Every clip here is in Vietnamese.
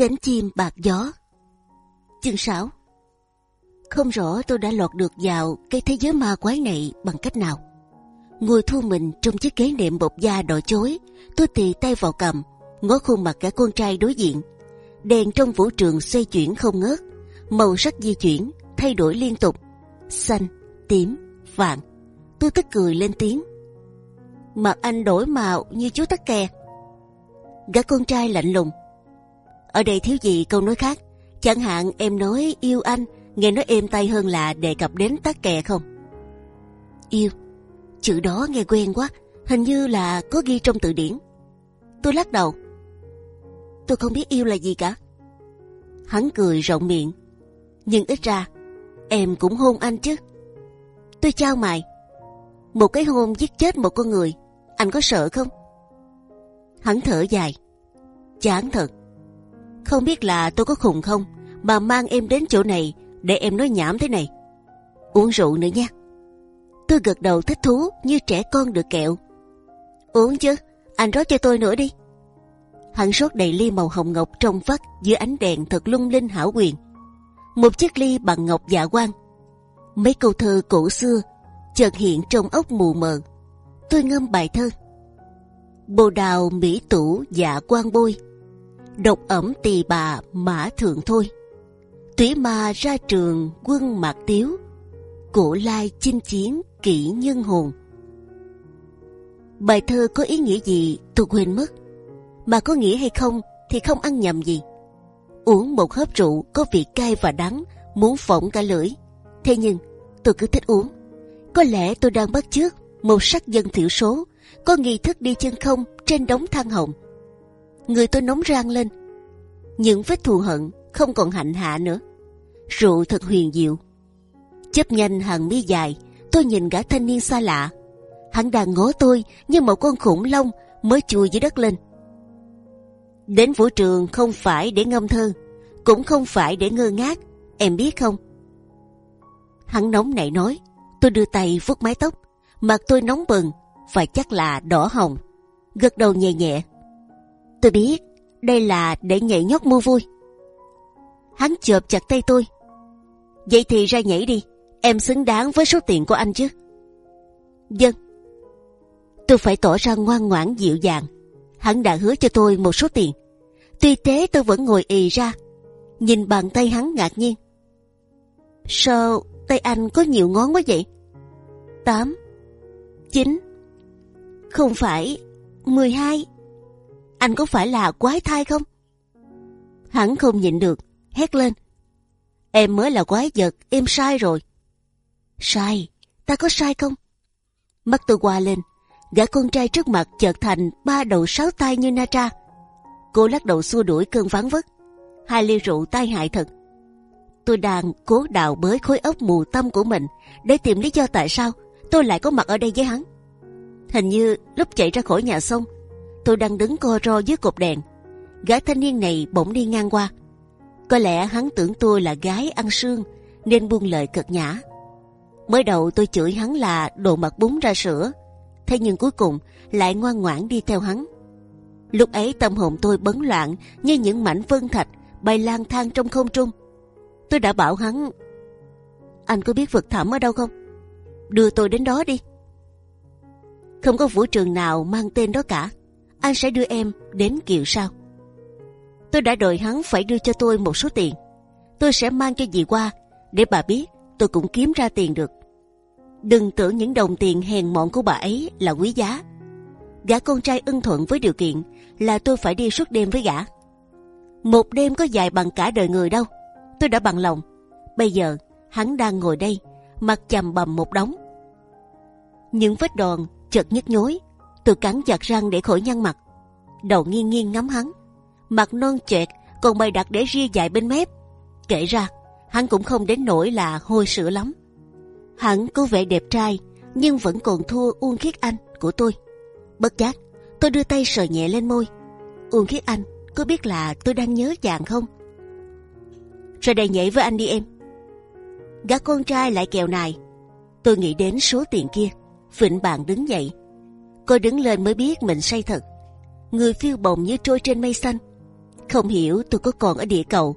Cánh chim bạc gió Chương 6 Không rõ tôi đã lọt được vào cái thế giới ma quái này bằng cách nào. Ngồi thu mình trong chiếc ghế nệm bột da đỏ chối, tôi tì tay vào cầm, ngó khuôn mặt cả con trai đối diện. Đèn trong vũ trường xoay chuyển không ngớt, màu sắc di chuyển, thay đổi liên tục. Xanh, tím, vàng. Tôi tức cười lên tiếng. Mặt anh đổi màu như chú tắc kè. Gã con trai lạnh lùng ở đây thiếu gì câu nói khác? Chẳng hạn em nói yêu anh, nghe nói êm tay hơn là đề cập đến tắc kè không? Yêu. Chữ đó nghe quen quá, hình như là có ghi trong từ điển. Tôi lắc đầu. Tôi không biết yêu là gì cả. Hắn cười rộng miệng. Nhưng ít ra, em cũng hôn anh chứ. Tôi trao mày. Một cái hôn giết chết một con người, anh có sợ không? Hắn thở dài. Chán thật không biết là tôi có khùng không mà mang em đến chỗ này để em nói nhảm thế này. Uống rượu nữa nha. Tôi gật đầu thích thú như trẻ con được kẹo. Uống chứ, anh rót cho tôi nữa đi. Hắn rót đầy ly màu hồng ngọc trong vắt dưới ánh đèn thật lung linh hảo quyền. Một chiếc ly bằng ngọc dạ quang. Mấy câu thơ cổ xưa chợt hiện trong ốc mù mờ. Tôi ngâm bài thơ. Bồ đào mỹ tủ dạ quang bôi độc ẩm tỳ bà mã thượng thôi. Túy ma ra trường quân mạc tiếu. Cổ lai chinh chiến kỹ nhân hồn. Bài thơ có ý nghĩa gì? Tôi quên mất. Mà có nghĩa hay không thì không ăn nhầm gì. Uống một hớp rượu có vị cay và đắng, muốn phỏng cả lưỡi. Thế nhưng, tôi cứ thích uống. Có lẽ tôi đang bắt chước một sắc dân thiểu số, có nghi thức đi chân không trên đống than hồng người tôi nóng rang lên. Những vết thù hận không còn hạnh hạ nữa. Rượu thật huyền diệu. Chấp nhanh hàng mi dài, tôi nhìn gã thanh niên xa lạ. Hắn đang ngó tôi như một con khủng long mới chui dưới đất lên. Đến vũ trường không phải để ngâm thơ, cũng không phải để ngơ ngác, em biết không? Hắn nóng nảy nói, tôi đưa tay vuốt mái tóc, mặt tôi nóng bừng, phải chắc là đỏ hồng. Gật đầu nhẹ nhẹ, Tôi biết, đây là để nhảy nhót mua vui. Hắn chộp chặt tay tôi. Vậy thì ra nhảy đi, em xứng đáng với số tiền của anh chứ. Dân. Tôi phải tỏ ra ngoan ngoãn dịu dàng. Hắn đã hứa cho tôi một số tiền. Tuy thế tôi vẫn ngồi ì ra, nhìn bàn tay hắn ngạc nhiên. Sao tay anh có nhiều ngón quá vậy? Tám, chín, không phải mười hai anh có phải là quái thai không? Hắn không nhịn được, hét lên. Em mới là quái vật, em sai rồi. Sai? Ta có sai không? Mắt tôi qua lên, gã con trai trước mặt chợt thành ba đầu sáu tay như na tra. Cô lắc đầu xua đuổi cơn vắng vất. Hai ly rượu tai hại thật. Tôi đang cố đào bới khối óc mù tâm của mình để tìm lý do tại sao tôi lại có mặt ở đây với hắn. Hình như lúc chạy ra khỏi nhà xong tôi đang đứng co ro dưới cột đèn. Gã thanh niên này bỗng đi ngang qua. Có lẽ hắn tưởng tôi là gái ăn sương, nên buông lời cợt nhã mới đầu tôi chửi hắn là đồ mặt bún ra sữa, thế nhưng cuối cùng lại ngoan ngoãn đi theo hắn. Lúc ấy tâm hồn tôi bấn loạn như những mảnh vân thạch bay lang thang trong không trung. Tôi đã bảo hắn, anh có biết vực thẳm ở đâu không? Đưa tôi đến đó đi. Không có vũ trường nào mang tên đó cả anh sẽ đưa em đến kiệu sao? Tôi đã đòi hắn phải đưa cho tôi một số tiền. Tôi sẽ mang cho dì qua để bà biết, tôi cũng kiếm ra tiền được. Đừng tưởng những đồng tiền hèn mọn của bà ấy là quý giá. Gã con trai ưng thuận với điều kiện là tôi phải đi suốt đêm với gã. Một đêm có dài bằng cả đời người đâu. Tôi đã bằng lòng. Bây giờ, hắn đang ngồi đây, mặt chầm bầm một đống. Những vết đòn chợt nhức nhối tôi cắn chặt răng để khỏi nhăn mặt. Đầu nghiêng nghiêng ngắm hắn. Mặt non chẹt còn bày đặt để ria dài bên mép. Kể ra, hắn cũng không đến nỗi là hôi sữa lắm. Hắn có vẻ đẹp trai, nhưng vẫn còn thua uông khiết anh của tôi. Bất giác, tôi đưa tay sờ nhẹ lên môi. Uông khiết anh, có biết là tôi đang nhớ chàng không? Ra đây nhảy với anh đi em. Gã con trai lại kèo này tôi nghĩ đến số tiền kia vịnh bạn đứng dậy Cô đứng lên mới biết mình say thật. Người phiêu bồng như trôi trên mây xanh. Không hiểu tôi có còn ở địa cầu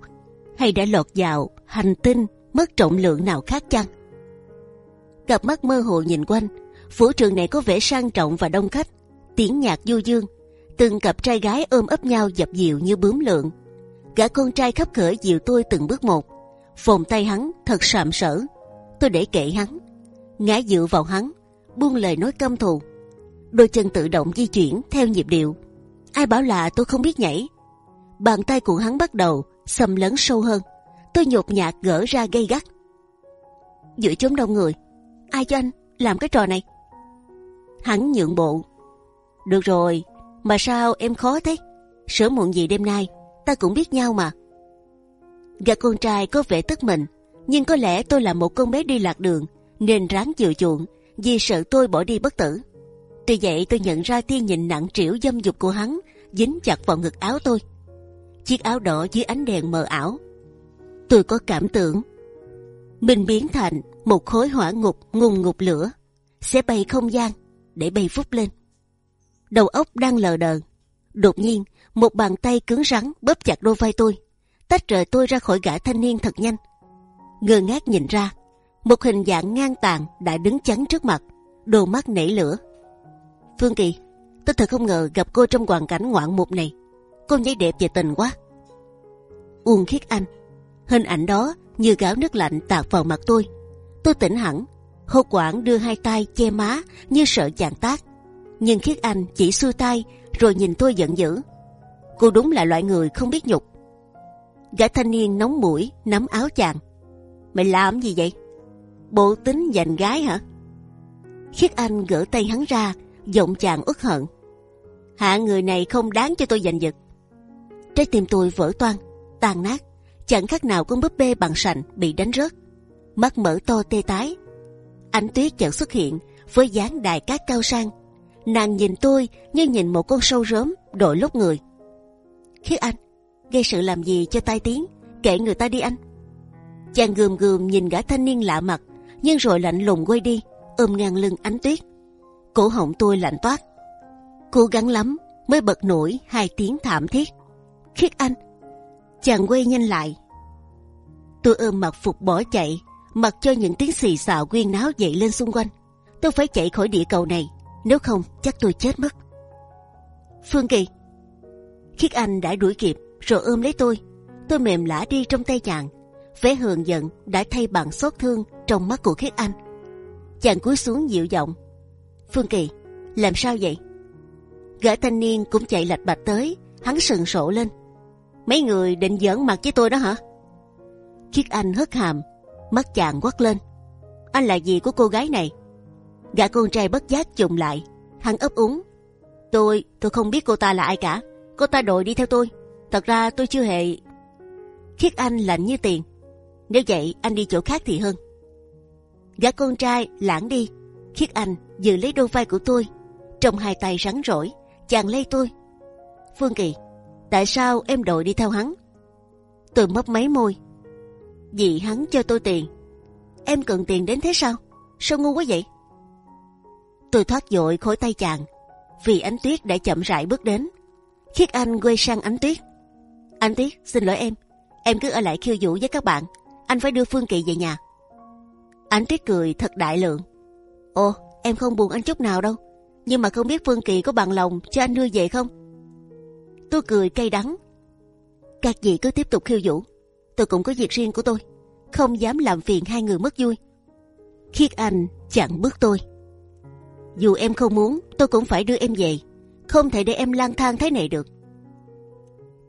hay đã lọt vào hành tinh mất trọng lượng nào khác chăng? Cặp mắt mơ hồ nhìn quanh, vũ trường này có vẻ sang trọng và đông khách, tiếng nhạc du dương, từng cặp trai gái ôm ấp nhau dập dìu như bướm lượn. Gã con trai khắp khởi dìu tôi từng bước một, vòng tay hắn thật sạm sỡ. Tôi để kệ hắn, ngã dựa vào hắn, buông lời nói căm thù. Đôi chân tự động di chuyển theo nhịp điệu. Ai bảo là tôi không biết nhảy? Bàn tay của hắn bắt đầu xâm lấn sâu hơn. Tôi nhột nhạt gỡ ra gây gắt. Giữa chốn đông người, ai cho anh làm cái trò này? Hắn nhượng bộ. Được rồi, mà sao em khó thế? Sớm muộn gì đêm nay, ta cũng biết nhau mà. Gặp con trai có vẻ tức mình, nhưng có lẽ tôi là một con bé đi lạc đường, nên ráng chịu chuộng vì sợ tôi bỏ đi bất tử. Tuy vậy tôi nhận ra tia nhìn nặng trĩu dâm dục của hắn dính chặt vào ngực áo tôi. Chiếc áo đỏ dưới ánh đèn mờ ảo. Tôi có cảm tưởng mình biến thành một khối hỏa ngục ngùng ngục lửa sẽ bay không gian để bay phút lên. Đầu óc đang lờ đờ. Đột nhiên một bàn tay cứng rắn bóp chặt đôi vai tôi, tách rời tôi ra khỏi gã thanh niên thật nhanh. Ngơ ngác nhìn ra, một hình dạng ngang tàn đã đứng chắn trước mặt, đôi mắt nảy lửa. Phương Kỳ, tôi thật không ngờ gặp cô trong hoàn cảnh ngoạn mục này. Cô nhảy đẹp và tình quá. Uông khiết anh, hình ảnh đó như gáo nước lạnh tạt vào mặt tôi. Tôi tỉnh hẳn, hô quảng đưa hai tay che má như sợ chàng tác. Nhưng khiết anh chỉ xuôi tay rồi nhìn tôi giận dữ. Cô đúng là loại người không biết nhục. Gã thanh niên nóng mũi nắm áo chàng. Mày làm gì vậy? Bộ tính giành gái hả? Khiết anh gỡ tay hắn ra, giọng chàng uất hận. Hạ người này không đáng cho tôi giành giật. Trái tim tôi vỡ toang, tan nát, chẳng khác nào con búp bê bằng sành bị đánh rớt. Mắt mở to tê tái. Ánh tuyết chợt xuất hiện với dáng đài cát cao sang. Nàng nhìn tôi như nhìn một con sâu rớm đội lốt người. Khiết anh, gây sự làm gì cho tai tiếng? Kệ người ta đi anh. Chàng gườm gườm nhìn gã thanh niên lạ mặt, nhưng rồi lạnh lùng quay đi, ôm ngang lưng ánh tuyết. Cổ họng tôi lạnh toát. Cố gắng lắm mới bật nổi hai tiếng thảm thiết. Khiết anh, chàng quay nhanh lại. Tôi ôm mặt phục bỏ chạy, mặc cho những tiếng xì xào quyên náo dậy lên xung quanh. Tôi phải chạy khỏi địa cầu này, nếu không chắc tôi chết mất. Phương Kỳ, Khiết Anh đã đuổi kịp rồi ôm lấy tôi. Tôi mềm lả đi trong tay chàng. Vẻ hờn giận đã thay bằng xót thương trong mắt của Khiết Anh. Chàng cúi xuống dịu giọng. Phương Kỳ, làm sao vậy? Gã thanh niên cũng chạy lạch bạch tới, hắn sừng sộ lên. Mấy người định giỡn mặt với tôi đó hả? Khiết Anh hất hàm, mắt chàng quắt lên. Anh là gì của cô gái này? Gã con trai bất giác trùng lại, hắn ấp úng. Tôi, tôi không biết cô ta là ai cả. Cô ta đội đi theo tôi. Thật ra tôi chưa hề. Khiết Anh lạnh như tiền. Nếu vậy anh đi chỗ khác thì hơn. Gã con trai lãng đi. Khiết Anh giữ lấy đôi vai của tôi, trong hai tay rắn rỏi, chàng lay tôi. Phương Kỳ, tại sao em đội đi theo hắn? Tôi mấp máy môi. Vì hắn cho tôi tiền. Em cần tiền đến thế sao? Sao ngu quá vậy? Tôi thoát dội khỏi tay chàng, vì ánh tuyết đã chậm rãi bước đến. Khiết Anh quay sang ánh tuyết. Anh Tuyết, xin lỗi em, em cứ ở lại khiêu vũ với các bạn. Anh phải đưa Phương Kỳ về nhà. Ánh Tuyết cười thật đại lượng. Ồ, em không buồn anh chút nào đâu. Nhưng mà không biết Phương Kỳ có bằng lòng cho anh đưa về không? Tôi cười cay đắng. Các vị cứ tiếp tục khiêu vũ. Tôi cũng có việc riêng của tôi, không dám làm phiền hai người mất vui. Khiết Anh chặn bước tôi. Dù em không muốn, tôi cũng phải đưa em về không thể để em lang thang thế này được.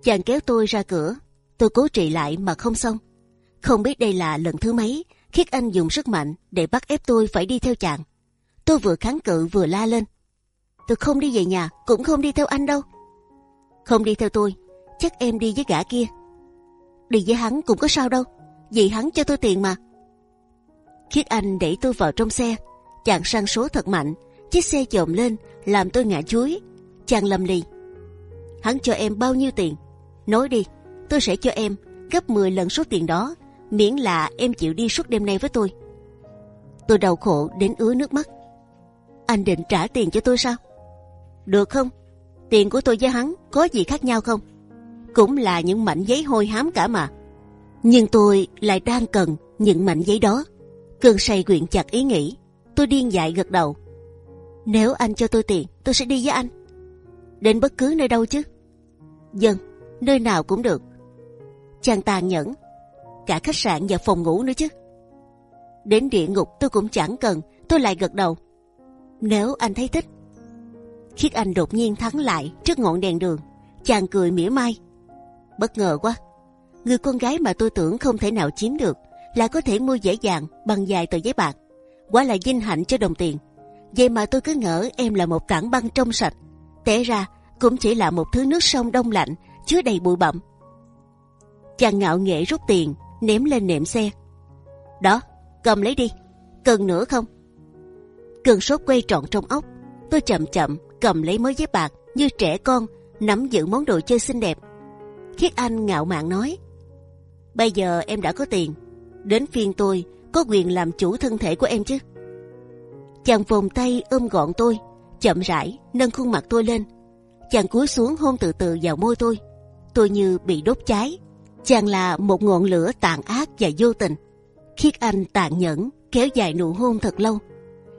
Chàng kéo tôi ra cửa, tôi cố trị lại mà không xong. Không biết đây là lần thứ mấy, khiết anh dùng sức mạnh để bắt ép tôi phải đi theo chàng. Tôi vừa kháng cự vừa la lên. Tôi không đi về nhà, cũng không đi theo anh đâu. Không đi theo tôi, chắc em đi với gã kia. Đi với hắn cũng có sao đâu, vì hắn cho tôi tiền mà. Khiết anh đẩy tôi vào trong xe, chàng sang số thật mạnh, chiếc xe chồm lên làm tôi ngã chuối Chàng lầm lì. Hắn cho em bao nhiêu tiền? Nói đi, tôi sẽ cho em gấp 10 lần số tiền đó, miễn là em chịu đi suốt đêm nay với tôi. Tôi đau khổ đến ứa nước mắt. Anh định trả tiền cho tôi sao? Được không? Tiền của tôi với hắn có gì khác nhau không? cũng là những mảnh giấy hôi hám cả mà. Nhưng tôi lại đang cần những mảnh giấy đó. Cơn say quyện chặt ý nghĩ. Tôi điên dại gật đầu. Nếu anh cho tôi tiền, tôi sẽ đi với anh. Đến bất cứ nơi đâu chứ. Dân, nơi nào cũng được. Chàng tàn nhẫn. Cả khách sạn và phòng ngủ nữa chứ. Đến địa ngục tôi cũng chẳng cần. Tôi lại gật đầu. Nếu anh thấy thích. Khiết Anh đột nhiên thắng lại trước ngọn đèn đường. Chàng cười mỉa mai. Bất ngờ quá. Người con gái mà tôi tưởng không thể nào chiếm được lại có thể mua dễ dàng bằng vài tờ giấy bạc. Quá là vinh hạnh cho đồng tiền. Vậy mà tôi cứ ngỡ em là một tảng băng trong sạch. Té ra cũng chỉ là một thứ nước sông đông lạnh chứa đầy bụi bặm. Chàng ngạo nghễ rút tiền ném lên nệm xe. Đó, cầm lấy đi. Cần nữa không? Cơn sốt quay trọn trong ốc. Tôi chậm chậm cầm lấy mớ giấy bạc như trẻ con nắm giữ món đồ chơi xinh đẹp. Khiết Anh ngạo mạn nói: Bây giờ em đã có tiền, đến phiên tôi có quyền làm chủ thân thể của em chứ. Chàng vòng tay ôm gọn tôi, chậm rãi nâng khuôn mặt tôi lên. Chàng cúi xuống hôn từ từ vào môi tôi. Tôi như bị đốt cháy. Chàng là một ngọn lửa tàn ác và vô tình. Khiết Anh tàn nhẫn kéo dài nụ hôn thật lâu.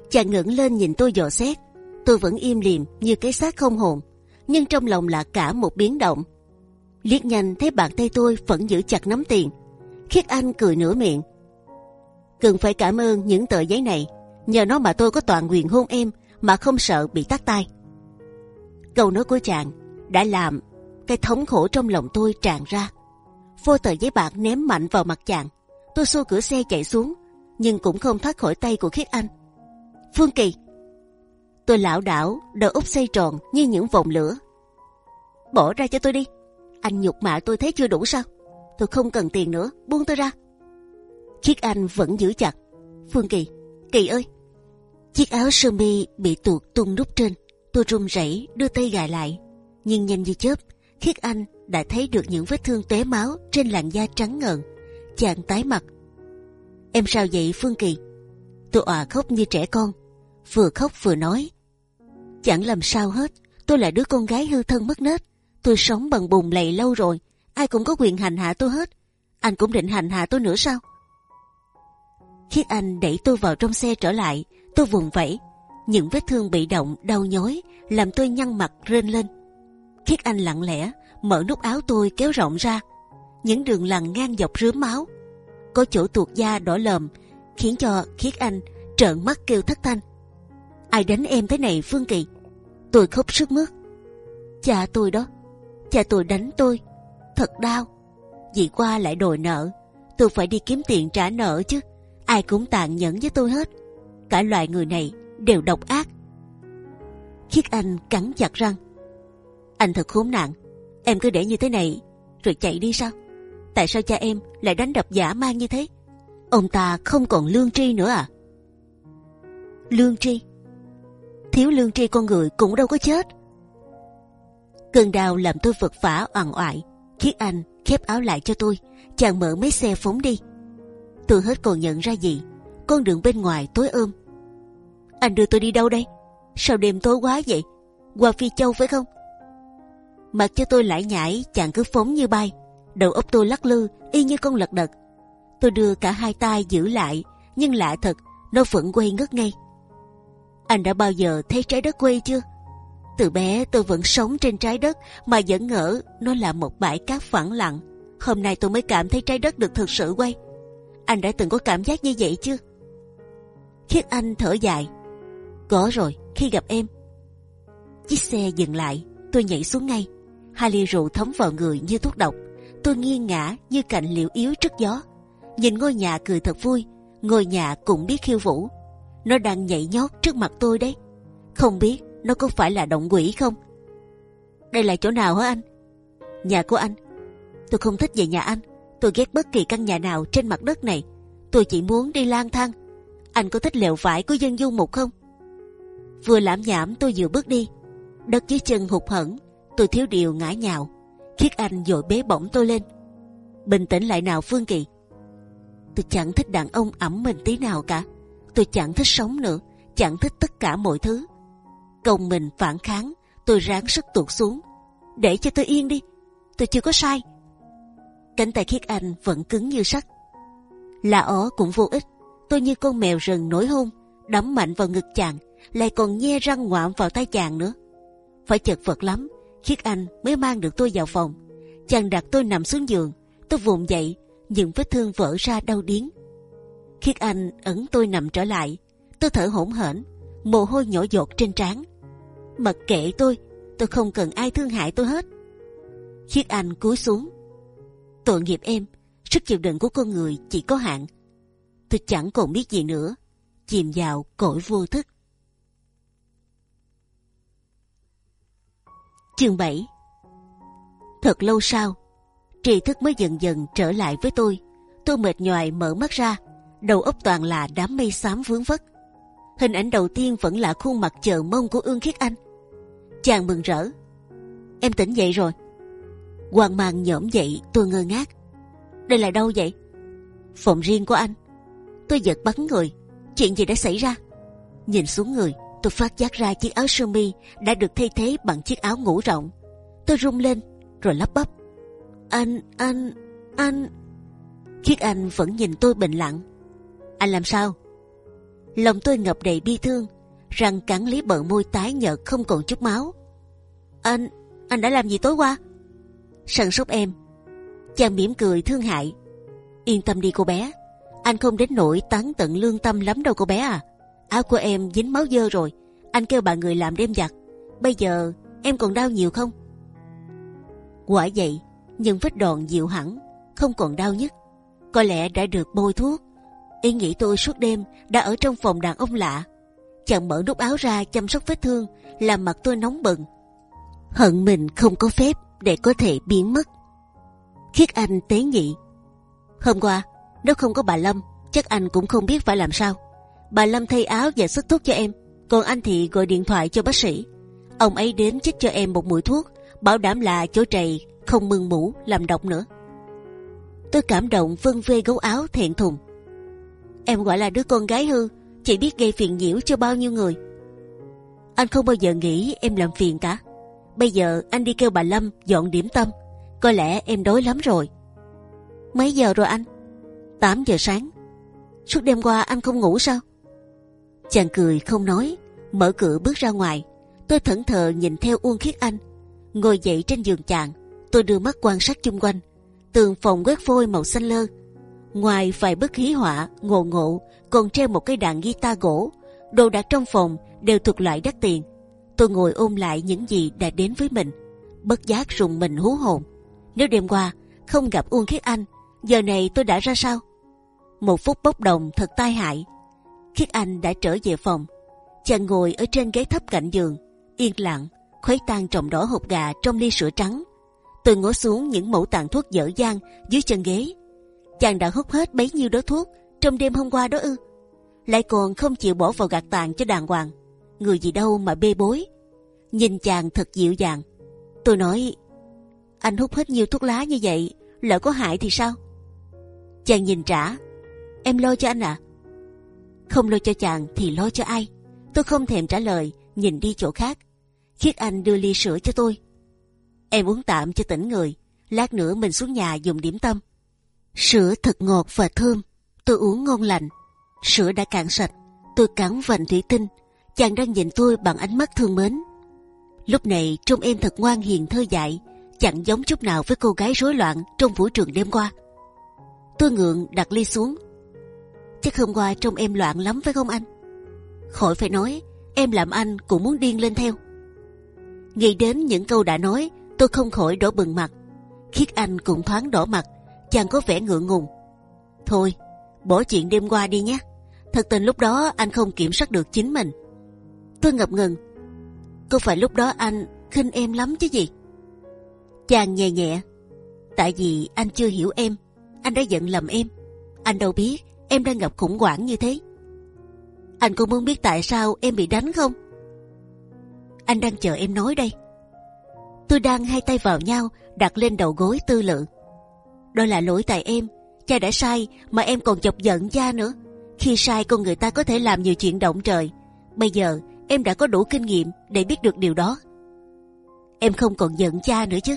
Chàng ngẩng lên nhìn tôi dò xét. Tôi vẫn im lìm như cái xác không hồn, nhưng trong lòng là cả một biến động. Liếc nhanh thấy bàn tay tôi vẫn giữ chặt nắm tiền. Khiết Anh cười nửa miệng. Cần phải cảm ơn những tờ giấy này, nhờ nó mà tôi có toàn quyền hôn em mà không sợ bị tắt tay. Câu nói của chàng đã làm cái thống khổ trong lòng tôi tràn ra. Phô tờ giấy bạc ném mạnh vào mặt chàng. Tôi xô cửa xe chạy xuống, nhưng cũng không thoát khỏi tay của Khiết Anh. Phương Kỳ, tôi lão đảo, đầu úp xây tròn như những vòng lửa. Bỏ ra cho tôi đi. Anh nhục mạ tôi thấy chưa đủ sao? Tôi không cần tiền nữa, buông tôi ra. Chiếc anh vẫn giữ chặt. Phương Kỳ, Kỳ ơi! Chiếc áo sơ mi bị tuột tung nút trên. Tôi run rẩy đưa tay gài lại, nhưng nhanh như chớp, Khiết Anh đã thấy được những vết thương tóe máu trên làn da trắng ngần. Chàng tái mặt. Em sao vậy Phương Kỳ? Tôi òa khóc như trẻ con, vừa khóc vừa nói. Chẳng làm sao hết, tôi là đứa con gái hư thân mất nết. Tôi sống bằng bùn lầy lâu rồi, ai cũng có quyền hành hạ tôi hết. Anh cũng định hành hạ tôi nữa sao? Khiết Anh đẩy tôi vào trong xe trở lại, tôi vùng vẫy, những vết thương bị động đau nhói làm tôi nhăn mặt rên lên. Khiết Anh lặng lẽ mở nút áo tôi kéo rộng ra, những đường lằn ngang dọc rướm máu, có chỗ tuột da đỏ lờm khiến cho Khiết Anh trợn mắt kêu thất thanh. Ai đánh em thế này Phương Kỳ? Tôi khóc sức mướt. Cha tôi đó, cha tôi đánh tôi, thật đau. vì qua lại đòi nợ, tôi phải đi kiếm tiền trả nợ chứ. Ai cũng tàn nhẫn với tôi hết. Cả loại người này đều độc ác. Khiết Anh cắn chặt răng. Anh thật khốn nạn. Em cứ để như thế này rồi chạy đi sao? Tại sao cha em lại đánh đập giả man như thế? Ông ta không còn lương tri nữa à? Lương tri? Thiếu lương tri con người cũng đâu có chết. Cơn đau làm tôi vật vã oằn oại. Khiết Anh khép áo lại cho tôi, chàng mở mấy xe phóng đi. Tôi hết còn nhận ra gì. Con đường bên ngoài tối ôm. Anh đưa tôi đi đâu đây? Sao đêm tối quá vậy? Qua Phi Châu phải không? Mặc cho tôi lại nhảy, chàng cứ phóng như bay. Đầu óc tôi lắc lư, y như con lật đật. Tôi đưa cả hai tay giữ lại, nhưng lạ thật, nó vẫn quay ngất ngay. Anh đã bao giờ thấy trái đất quay chưa? Từ bé tôi vẫn sống trên trái đất mà vẫn ngỡ nó là một bãi cát phẳng lặng. Hôm nay tôi mới cảm thấy trái đất được thực sự quay. Anh đã từng có cảm giác như vậy chưa? Khiết Anh thở dài. Có rồi, khi gặp em. Chiếc xe dừng lại, tôi nhảy xuống ngay. Hai ly rượu thấm vào người như thuốc độc. Tôi nghiêng ngã như cạnh liễu yếu trước gió. Nhìn ngôi nhà cười thật vui. Ngôi nhà cũng biết khiêu vũ. Nó đang nhảy nhót trước mặt tôi đấy. Không biết nó có phải là động quỷ không? Đây là chỗ nào hả anh? Nhà của anh. Tôi không thích về nhà anh. Tôi ghét bất kỳ căn nhà nào trên mặt đất này. Tôi chỉ muốn đi lang thang. Anh có thích lều vải của dân du mục không? Vừa lãm nhảm tôi vừa bước đi. Đất dưới chân hụt hẫng, tôi thiếu điều ngã nhào. Khiết Anh dội bế bổng tôi lên. Bình tĩnh lại nào Phương Kỳ. Tôi chẳng thích đàn ông ẩm mình tí nào cả. Tôi chẳng thích sống nữa, chẳng thích tất cả mọi thứ. Công mình phản kháng, tôi ráng sức tuột xuống. Để cho tôi yên đi. tôi chưa có sai. Cánh tay khiết anh vẫn cứng như sắt. Là ó cũng vô ích. Tôi như con mèo rừng nổi hung, đấm mạnh vào ngực chàng, lại còn nhe răng ngoạm vào tay chàng nữa. Phải chật vật lắm, khiết anh mới mang được tôi vào phòng. Chàng đặt tôi nằm xuống giường, tôi vùng dậy, những vết thương vỡ ra đau điếng. Khiết anh ẩn tôi nằm trở lại, tôi thở hổn hển, mồ hôi nhỏ giọt trên trán. Mặc kệ tôi, tôi không cần ai thương hại tôi hết. Khiết anh cúi xuống. Tội nghiệp em, sức chịu đựng của con người chỉ có hạn. Tôi chẳng còn biết gì nữa, chìm vào cõi vô thức. Chương 7 Thật lâu sau, tri thức mới dần dần trở lại với tôi. Tôi mệt nhoài mở mắt ra, đầu óc toàn là đám mây xám vướng vất. Hình ảnh đầu tiên vẫn là khuôn mặt chờ mong của Ương Khiết Anh. Chàng mừng rỡ. Em tỉnh dậy rồi. Hoàng mang nhổm dậy, tôi ngơ ngác. Đây là đâu vậy? Phòng riêng của anh. Tôi giật bắn người. Chuyện gì đã xảy ra? Nhìn xuống người, tôi phát giác ra chiếc áo sơ mi đã được thay thế bằng chiếc áo ngủ rộng. Tôi rung lên, rồi lắp bắp. Anh, anh, anh. Khiết Anh vẫn nhìn tôi bình lặng. Anh làm sao? Lòng tôi ngập đầy bi thương, răng cắn lý bờ môi tái nhợt không còn chút máu. Anh, anh đã làm gì tối qua? Sần sốt em. Chàng mỉm cười thương hại. Yên tâm đi cô bé, anh không đến nỗi tán tận lương tâm lắm đâu cô bé à. Áo của em dính máu dơ rồi, anh kêu bà người làm đêm giặt. Bây giờ em còn đau nhiều không? Quả vậy, nhưng vết đòn dịu hẳn, không còn đau nhất Có lẽ đã được bôi thuốc. Ý nghĩ tôi suốt đêm đã ở trong phòng đàn ông lạ. Chàng mở nút áo ra chăm sóc vết thương, làm mặt tôi nóng bừng. Hận mình không có phép để có thể biến mất. Khiết Anh tế nhị. Hôm qua, nếu không có bà Lâm, chắc anh cũng không biết phải làm sao. Bà Lâm thay áo và sức thuốc cho em, còn anh thì gọi điện thoại cho bác sĩ. Ông ấy đến chích cho em một mũi thuốc, bảo đảm là chỗ trầy không mưng mũ làm độc nữa. Tôi cảm động vân vê gấu áo thẹn thùng. Em gọi là đứa con gái hư, chỉ biết gây phiền nhiễu cho bao nhiêu người. Anh không bao giờ nghĩ em làm phiền cả. Bây giờ anh đi kêu bà Lâm dọn điểm tâm. Có lẽ em đói lắm rồi. Mấy giờ rồi anh? 8 giờ sáng. Suốt đêm qua anh không ngủ sao? Chàng cười không nói, mở cửa bước ra ngoài. Tôi thẫn thờ nhìn theo Uông Khiết Anh. Ngồi dậy trên giường chàng, tôi đưa mắt quan sát chung quanh. Tường phòng quét phôi màu xanh lơ. Ngoài vài bức hí họa ngộ ngộ, còn treo một cây đàn guitar gỗ. Đồ đạc trong phòng đều thuộc loại đắt tiền tôi ngồi ôm lại những gì đã đến với mình, bất giác rùng mình hú hồn. Nếu đêm qua không gặp Uông Khiết Anh, giờ này tôi đã ra sao? Một phút bốc đồng thật tai hại. Khiết Anh đã trở về phòng, chàng ngồi ở trên ghế thấp cạnh giường, yên lặng, khuấy tan trồng đỏ hộp gà trong ly sữa trắng. Tôi ngó xuống những mẫu tàn thuốc dở dang dưới chân ghế. Chàng đã hút hết bấy nhiêu đó thuốc trong đêm hôm qua đó ư? Lại còn không chịu bỏ vào gạt tàn cho đàng hoàng người gì đâu mà bê bối. Nhìn chàng thật dịu dàng. Tôi nói, anh hút hết nhiều thuốc lá như vậy, lỡ có hại thì sao? Chàng nhìn trả, em lo cho anh à? Không lo cho chàng thì lo cho ai? Tôi không thèm trả lời, nhìn đi chỗ khác. Khiết Anh đưa ly sữa cho tôi. Em uống tạm cho tỉnh người, lát nữa mình xuống nhà dùng điểm tâm. Sữa thật ngọt và thơm, tôi uống ngon lành. Sữa đã cạn sạch, tôi cắn vành thủy tinh, chàng đang nhìn tôi bằng ánh mắt thương mến. Lúc này trông em thật ngoan hiền thơ dại, chẳng giống chút nào với cô gái rối loạn trong vũ trường đêm qua. Tôi ngượng đặt ly xuống. Chắc hôm qua trông em loạn lắm phải không anh? Khỏi phải nói, em làm anh cũng muốn điên lên theo. Nghĩ đến những câu đã nói, tôi không khỏi đỏ bừng mặt. Khiết Anh cũng thoáng đỏ mặt, chàng có vẻ ngượng ngùng. Thôi, bỏ chuyện đêm qua đi nhé. Thật tình lúc đó anh không kiểm soát được chính mình. Tôi ngập ngừng. Có phải lúc đó anh khinh em lắm chứ gì? Chàng nhẹ nhẹ. Tại vì anh chưa hiểu em, anh đã giận lầm em. Anh đâu biết em đang gặp khủng hoảng như thế. Anh có muốn biết tại sao em bị đánh không? Anh đang chờ em nói đây. Tôi đang hai tay vào nhau đặt lên đầu gối tư lự. Đó là lỗi tại em. Cha đã sai mà em còn chọc giận cha nữa. Khi sai con người ta có thể làm nhiều chuyện động trời. Bây giờ em đã có đủ kinh nghiệm để biết được điều đó. Em không còn giận cha nữa chứ?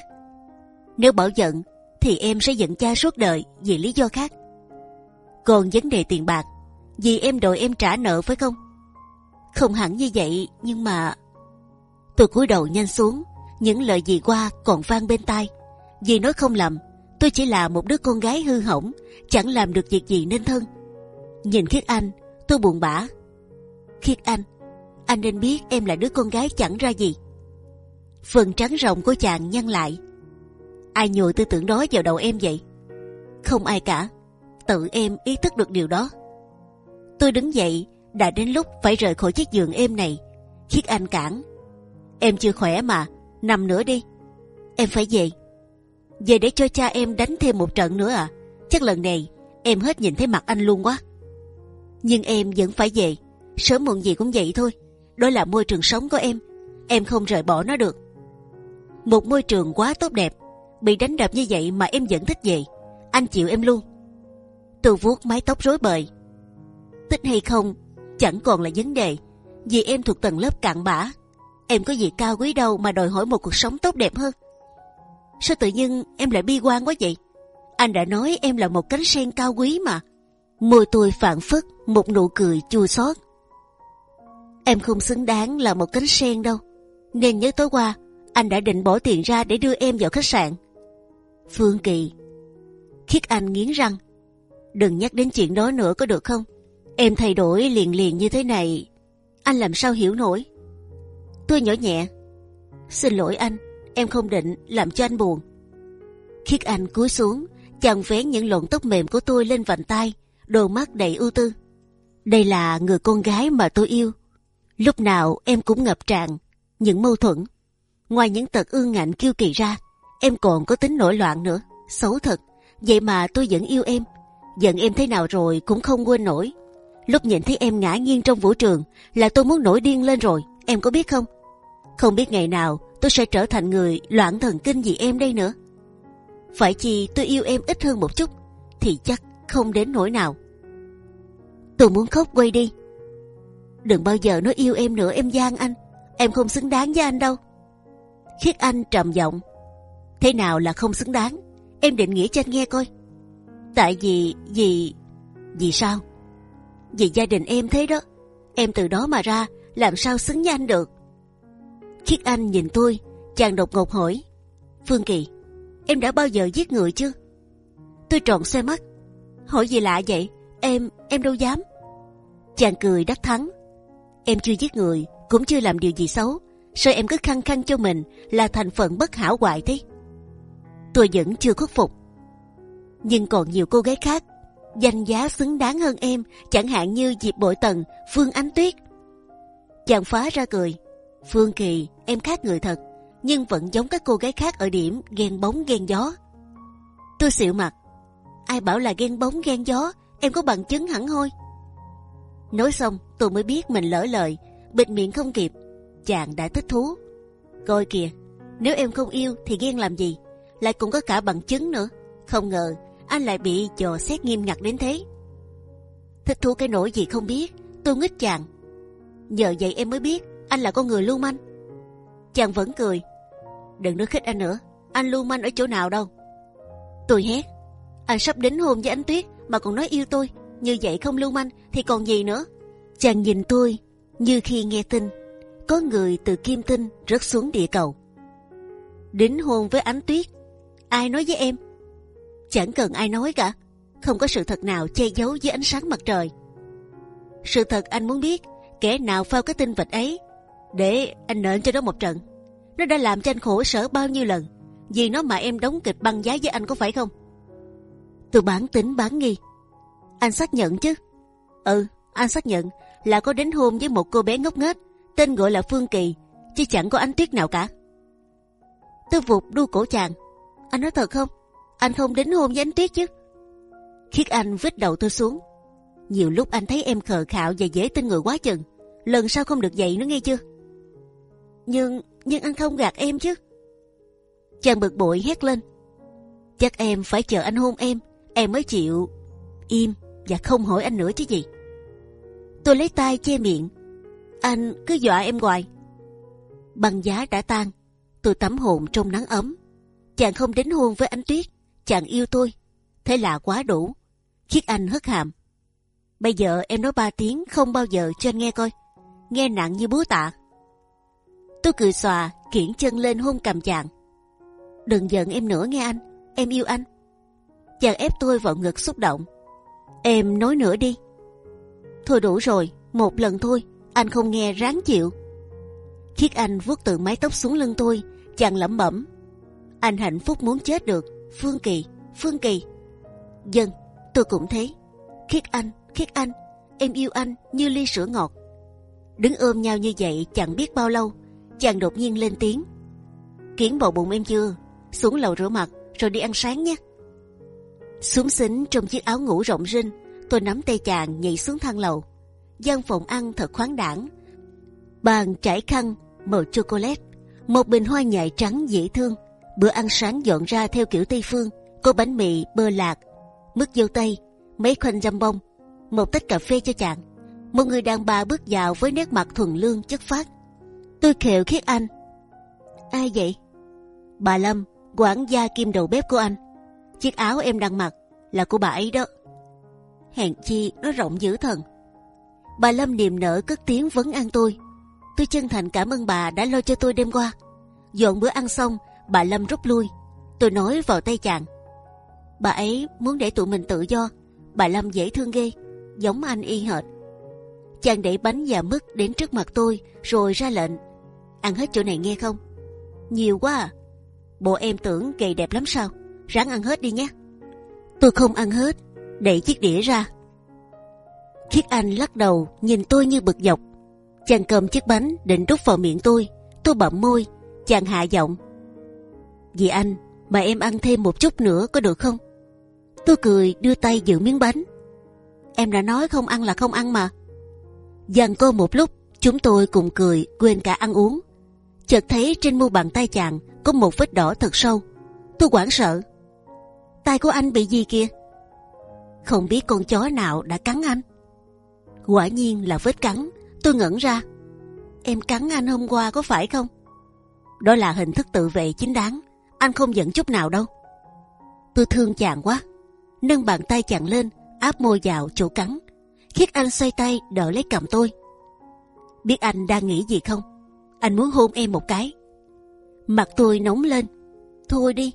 Nếu bảo giận thì em sẽ giận cha suốt đời vì lý do khác. Còn vấn đề tiền bạc, vì em đòi em trả nợ phải không? Không hẳn như vậy, nhưng mà tôi cúi đầu nhanh xuống, những lời gì qua còn vang bên tai. Vì nói không lầm, tôi chỉ là một đứa con gái hư hỏng, chẳng làm được việc gì nên thân. Nhìn Khiết Anh, tôi buồn bã. Khiết Anh, anh nên biết em là đứa con gái chẳng ra gì. Phần trắng rộng của chàng nhăn lại. Ai nhồi tư tưởng đó vào đầu em vậy? Không ai cả. Tự em ý thức được điều đó. Tôi đứng dậy, đã đến lúc phải rời khỏi chiếc giường êm này. Khiết Anh cản. Em chưa khỏe mà, nằm nữa đi. Em phải về. Về để cho cha em đánh thêm một trận nữa à? Chắc lần này, em hết nhìn thấy mặt anh luôn quá. Nhưng em vẫn phải về. Sớm muộn gì cũng vậy thôi. Đó là môi trường sống của em. Em không rời bỏ nó được. Một môi trường quá tốt đẹp. Bị đánh đập như vậy mà em vẫn thích về. Anh chịu em luôn. Tôi vuốt mái tóc rối bời. Thích hay không, chẳng còn là vấn đề. Vì em thuộc tầng lớp cạn bã. Em có gì cao quý đâu mà đòi hỏi một cuộc sống tốt đẹp hơn. Sao tự nhiên em lại bi quan quá vậy? Anh đã nói em là một cánh sen cao quý mà. Môi tôi phản phất một nụ cười chua xót. Em không xứng đáng là một cánh sen đâu. Nên nhớ tối qua anh đã định bỏ tiền ra để đưa em vào khách sạn. Phương Kỳ, Khiết Anh nghiến răng. Đừng nhắc đến chuyện đó nữa có được không? Em thay đổi liền liền như thế này, anh làm sao hiểu nổi? Tôi nhỏ nhẹ. Xin lỗi anh, em không định làm cho anh buồn. Khiết Anh cúi xuống, chàng vén những lọn tóc mềm của tôi lên vành tay, đôi mắt đầy ưu tư. Đây là người con gái mà tôi yêu. Lúc nào em cũng ngập tràn những mâu thuẫn. Ngoài những tật ương ngạnh kiêu kỳ ra, em còn có tính nổi loạn nữa, xấu thật. Vậy mà tôi vẫn yêu em. Giận em thế nào rồi cũng không quên nổi. Lúc nhìn thấy em ngã nghiêng trong vũ trường là tôi muốn nổi điên lên rồi. Em có biết không? Không biết ngày nào tôi sẽ trở thành người loạn thần kinh vì em đây nữa. Phải chi tôi yêu em ít hơn một chút, thì chắc không đến nỗi nào. Tôi muốn khóc quay đi. Đừng bao giờ nói yêu em nữa, em gian anh. Em không xứng đáng với anh đâu. Khiết Anh trầm giọng. Thế nào là không xứng đáng? Em định nghĩa cho anh nghe coi. Tại vì vì vì sao? Vì gia đình em thế đó. Em từ đó mà ra, làm sao xứng với anh được? Khiết Anh nhìn tôi, chàng đột ngột hỏi: Phương Kỳ, em đã bao giờ giết người chưa? Tôi tròn xoay mắt, hỏi gì lạ vậy? Em em đâu dám. Chàng cười đắc thắng. Em chưa giết người, cũng chưa làm điều gì xấu. Sao em cứ khăng khăng cho mình là thành phận bất hảo hoại thế? Tôi vẫn chưa khuất phục. Nhưng còn nhiều cô gái khác danh giá xứng đáng hơn em, chẳng hạn như Diệp Bội Tần, Phương Ánh Tuyết. Chàng phá ra cười. Phương Kỳ, em khác người thật, nhưng vẫn giống các cô gái khác ở điểm ghen bóng ghen gió. Tôi xịu mặt. Ai bảo là ghen bóng ghen gió, em có bằng chứng hẳn hoi. Nói xong, tôi mới biết mình lỡ lời, bịt miệng không kịp. Chàng đã thích thú. Coi kìa, nếu em không yêu thì ghen làm gì? Lại cũng có cả bằng chứng nữa. Không ngờ anh lại bị dò xét nghiêm ngặt đến thế. Thích thú cái nỗi gì không biết, tôi nghích chàng. Nhờ vậy em mới biết anh là con người lưu manh. Chàng vẫn cười. Đừng nói khích anh nữa, anh lưu manh ở chỗ nào đâu. Tôi hét, anh sắp đính hôn với anh Tuyết mà còn nói yêu tôi, như vậy không lưu manh thì còn gì nữa. Chàng nhìn tôi như khi nghe tin có người từ kim tinh rớt xuống địa cầu. Đính hôn với ánh Tuyết, ai nói với em? Chẳng cần ai nói cả, không có sự thật nào che giấu dưới ánh sáng mặt trời. Sự thật anh muốn biết, kẻ nào phao cái tinh vịt ấy, để anh nện cho nó một trận. Nó đã làm cho anh khổ sở bao nhiêu lần, vì nó mà em đóng kịch băng giá với anh có phải không? Tôi bán tính bán nghi. Anh xác nhận chứ? Ừ, anh xác nhận là có đến hôn với một cô bé ngốc nghếch, tên gọi là Phương Kỳ, chứ chẳng có ánh tuyết nào cả. Tôi vụt đu cổ chàng. Anh nói thật không? anh không đến hôn với anh Tuyết chứ? Khiết Anh vít đầu tôi xuống. Nhiều lúc anh thấy em khờ khạo và dễ tin người quá chừng. Lần sau không được vậy nữa nghe chưa? Nhưng nhưng anh không gạt em chứ? Chàng bực bội hét lên. Chắc em phải chờ anh hôn em, em mới chịu im và không hỏi anh nữa chứ gì. Tôi lấy tay che miệng. Anh cứ dọa em hoài. Băng giá đã tan, tôi tắm hồn trong nắng ấm chàng không đến hôn với ánh tuyết, chàng yêu tôi, thế là quá đủ. Khiết Anh hất hàm. Bây giờ em nói ba tiếng không bao giờ cho anh nghe coi, nghe nặng như búa tạ. Tôi cười xòa, kiển chân lên hôn cầm chàng. Đừng giận em nữa nghe anh, em yêu anh. Chàng ép tôi vào ngực xúc động. Em nói nữa đi. Thôi đủ rồi, một lần thôi, anh không nghe ráng chịu. Khiết Anh vuốt từ mái tóc xuống lưng tôi, chàng lẩm bẩm. Anh hạnh phúc muốn chết được, Phương Kỳ, Phương Kỳ. Dân, tôi cũng thế. Khiết Anh, Khiết Anh, em yêu anh như ly sữa ngọt. Đứng ôm nhau như vậy chẳng biết bao lâu, chàng đột nhiên lên tiếng. Kiến bầu bụng em chưa? Xuống lầu rửa mặt rồi đi ăn sáng nhé. Xuống xính trong chiếc áo ngủ rộng rinh, tôi nắm tay chàng nhảy xuống thang lầu. gian phòng ăn thật khoáng đẳng, bàn trải khăn màu chocolate, một bình hoa nhài trắng dễ thương. Bữa ăn sáng dọn ra theo kiểu Tây phương, có bánh mì, bơ lạc, mứt dâu tây, mấy khoanh răm bông, một tách cà phê cho chàng. Một người đàn bà bước vào với nét mặt thuần lương chất phát. Tôi khều khiết anh. Ai vậy? Bà Lâm, quản gia kim đầu bếp của anh. Chiếc áo em đang mặc là của bà ấy đó. Hèn chi nó rộng dữ thần. Bà Lâm niềm nở cất tiếng vấn an tôi. Tôi chân thành cảm ơn bà đã lo cho tôi đêm qua. Dọn bữa ăn xong, bà Lâm rút lui. Tôi nói vào tay chàng. Bà ấy muốn để tụi mình tự do. Bà Lâm dễ thương ghê, giống anh y hệt. Chàng đẩy bánh và mứt đến trước mặt tôi, rồi ra lệnh. Ăn hết chỗ này nghe không? Nhiều quá à. Bộ em tưởng gầy đẹp lắm sao? Ráng ăn hết đi nhé. Tôi không ăn hết, đẩy chiếc đĩa ra. Khiết Anh lắc đầu nhìn tôi như bực dọc. Chàng cầm chiếc bánh định đút vào miệng tôi. Tôi bậm môi, chàng hạ giọng. Vì anh mà em ăn thêm một chút nữa có được không? Tôi cười đưa tay giữ miếng bánh. Em đã nói không ăn là không ăn mà. Dàn cô một lúc, chúng tôi cùng cười quên cả ăn uống. Chợt thấy trên mu bàn tay chàng có một vết đỏ thật sâu. Tôi hoảng sợ. Tay của anh bị gì kia? Không biết con chó nào đã cắn anh. Quả nhiên là vết cắn. Tôi ngẩn ra. Em cắn anh hôm qua có phải không? Đó là hình thức tự vệ chính đáng. Anh không giận chút nào đâu. Tôi thương chàng quá. Nâng bàn tay chàng lên, áp môi vào chỗ cắn. Khiết anh xoay tay đỡ lấy cầm tôi. Biết anh đang nghĩ gì không? Anh muốn hôn em một cái. Mặt tôi nóng lên. Thôi đi.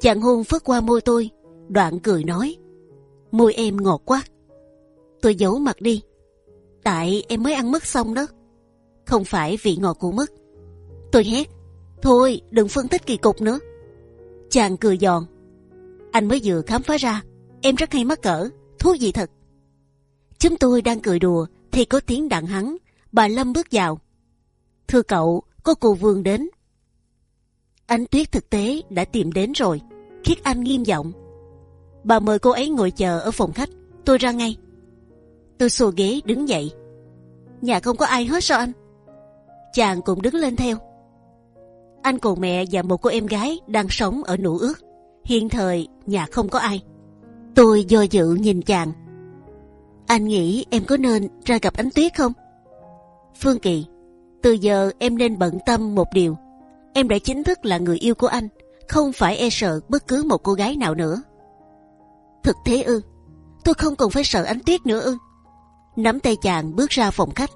Chàng hôn phớt qua môi tôi, đoạn cười nói. Môi em ngọt quá. Tôi giấu mặt đi. Tại em mới ăn mất xong đó. Không phải vị ngọt của mất Tôi hét. Thôi đừng phân tích kỳ cục nữa. Chàng cười giòn. Anh mới vừa khám phá ra. Em rất hay mắc cỡ. Thú vị thật. Chúng tôi đang cười đùa thì có tiếng đặng hắn. Bà Lâm bước vào. Thưa cậu, có cô Vương đến. Ánh Tuyết thực tế đã tìm đến rồi. Khiết Anh nghiêm giọng. Bà mời cô ấy ngồi chờ ở phòng khách. Tôi ra ngay. Tôi xô ghế đứng dậy. Nhà không có ai hết sao anh? Chàng cũng đứng lên theo. Anh cùng mẹ và một cô em gái đang sống ở nụ ước. Hiện thời nhà không có ai. Tôi do dự nhìn chàng. Anh nghĩ em có nên ra gặp ánh tuyết không? Phương Kỳ, từ giờ em nên bận tâm một điều. Em đã chính thức là người yêu của anh, không phải e sợ bất cứ một cô gái nào nữa. Thực thế ư? Tôi không còn phải sợ ánh tuyết nữa ư? Nắm tay chàng bước ra phòng khách.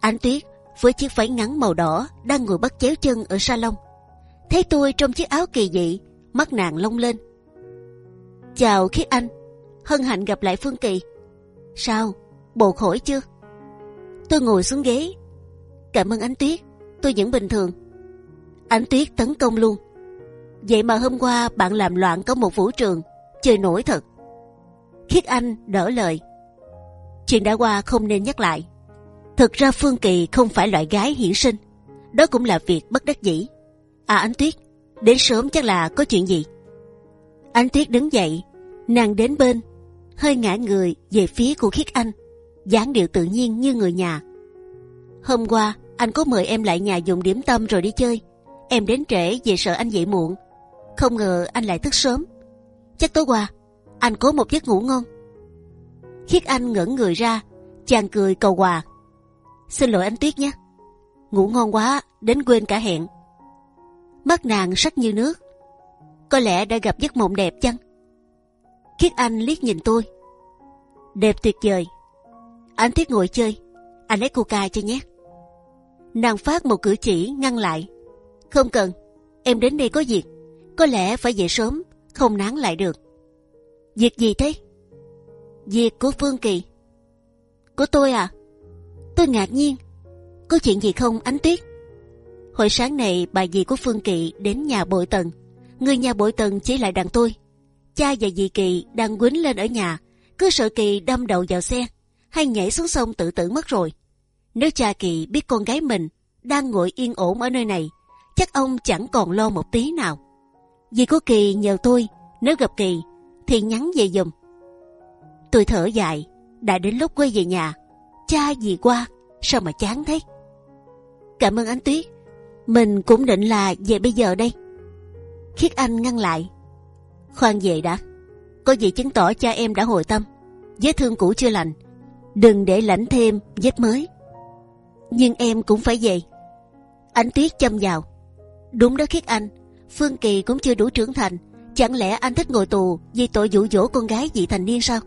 Ánh tuyết với chiếc váy ngắn màu đỏ đang ngồi bắt chéo chân ở salon. Thấy tôi trong chiếc áo kỳ dị, mắt nàng long lên. Chào khiết anh, hân hạnh gặp lại Phương Kỳ. Sao, bộ khỏi chưa? Tôi ngồi xuống ghế. Cảm ơn ánh tuyết, tôi vẫn bình thường. Ánh tuyết tấn công luôn. Vậy mà hôm qua bạn làm loạn có một vũ trường, chơi nổi thật. Khiết Anh đỡ lời. Chuyện đã qua không nên nhắc lại. Thực ra Phương Kỳ không phải loại gái hiển sinh, đó cũng là việc bất đắc dĩ. À Ánh Tuyết, đến sớm chắc là có chuyện gì? Ánh Tuyết đứng dậy, nàng đến bên, hơi ngã người về phía của Khiết Anh, dáng điệu tự nhiên như người nhà. Hôm qua anh có mời em lại nhà dùng điểm tâm rồi đi chơi, em đến trễ về sợ anh dậy muộn, không ngờ anh lại thức sớm. Chắc tối qua anh có một giấc ngủ ngon. Khiết Anh ngẩn người ra, chàng cười cầu hòa. Xin lỗi anh Tuyết nhé, ngủ ngon quá đến quên cả hẹn. Mắt nàng sắc như nước. có lẽ đã gặp giấc mộng đẹp chăng? Khiết Anh liếc nhìn tôi. Đẹp tuyệt vời. Anh tuyết ngồi chơi, anh lấy coca cho nhé. Nàng phát một cử chỉ ngăn lại. Không cần, em đến đây có việc, có lẽ phải về sớm, không nán lại được. Việc gì thế? Việc của Phương Kỳ. Của tôi à? Tôi ngạc nhiên. Có chuyện gì không ánh tuyết? Hồi sáng này bà dì của Phương Kỳ đến nhà bội tần. Người nhà bội tần chỉ lại đàn tôi. Cha và dì Kỳ đang quýnh lên ở nhà. Cứ sợ Kỳ đâm đầu vào xe hay nhảy xuống sông tự tử mất rồi. Nếu cha Kỳ biết con gái mình đang ngồi yên ổn ở nơi này, chắc ông chẳng còn lo một tí nào. vì có Kỳ nhờ tôi nếu gặp Kỳ thì nhắn về dùm Tôi thở dài, đã đến lúc quay về nhà. Cha gì qua, sao mà chán thế? Cảm ơn ánh tuyết. Mình cũng định là về bây giờ đây. Khiết Anh ngăn lại. Khoan về đã. Có gì chứng tỏ cha em đã hồi tâm. Vết thương cũ chưa lành. Đừng để lãnh thêm vết mới. Nhưng em cũng phải về. Ánh tuyết châm vào. Đúng đó Khiết Anh. Phương Kỳ cũng chưa đủ trưởng thành. Chẳng lẽ anh thích ngồi tù vì tội dụ dỗ con gái vị thành niên sao?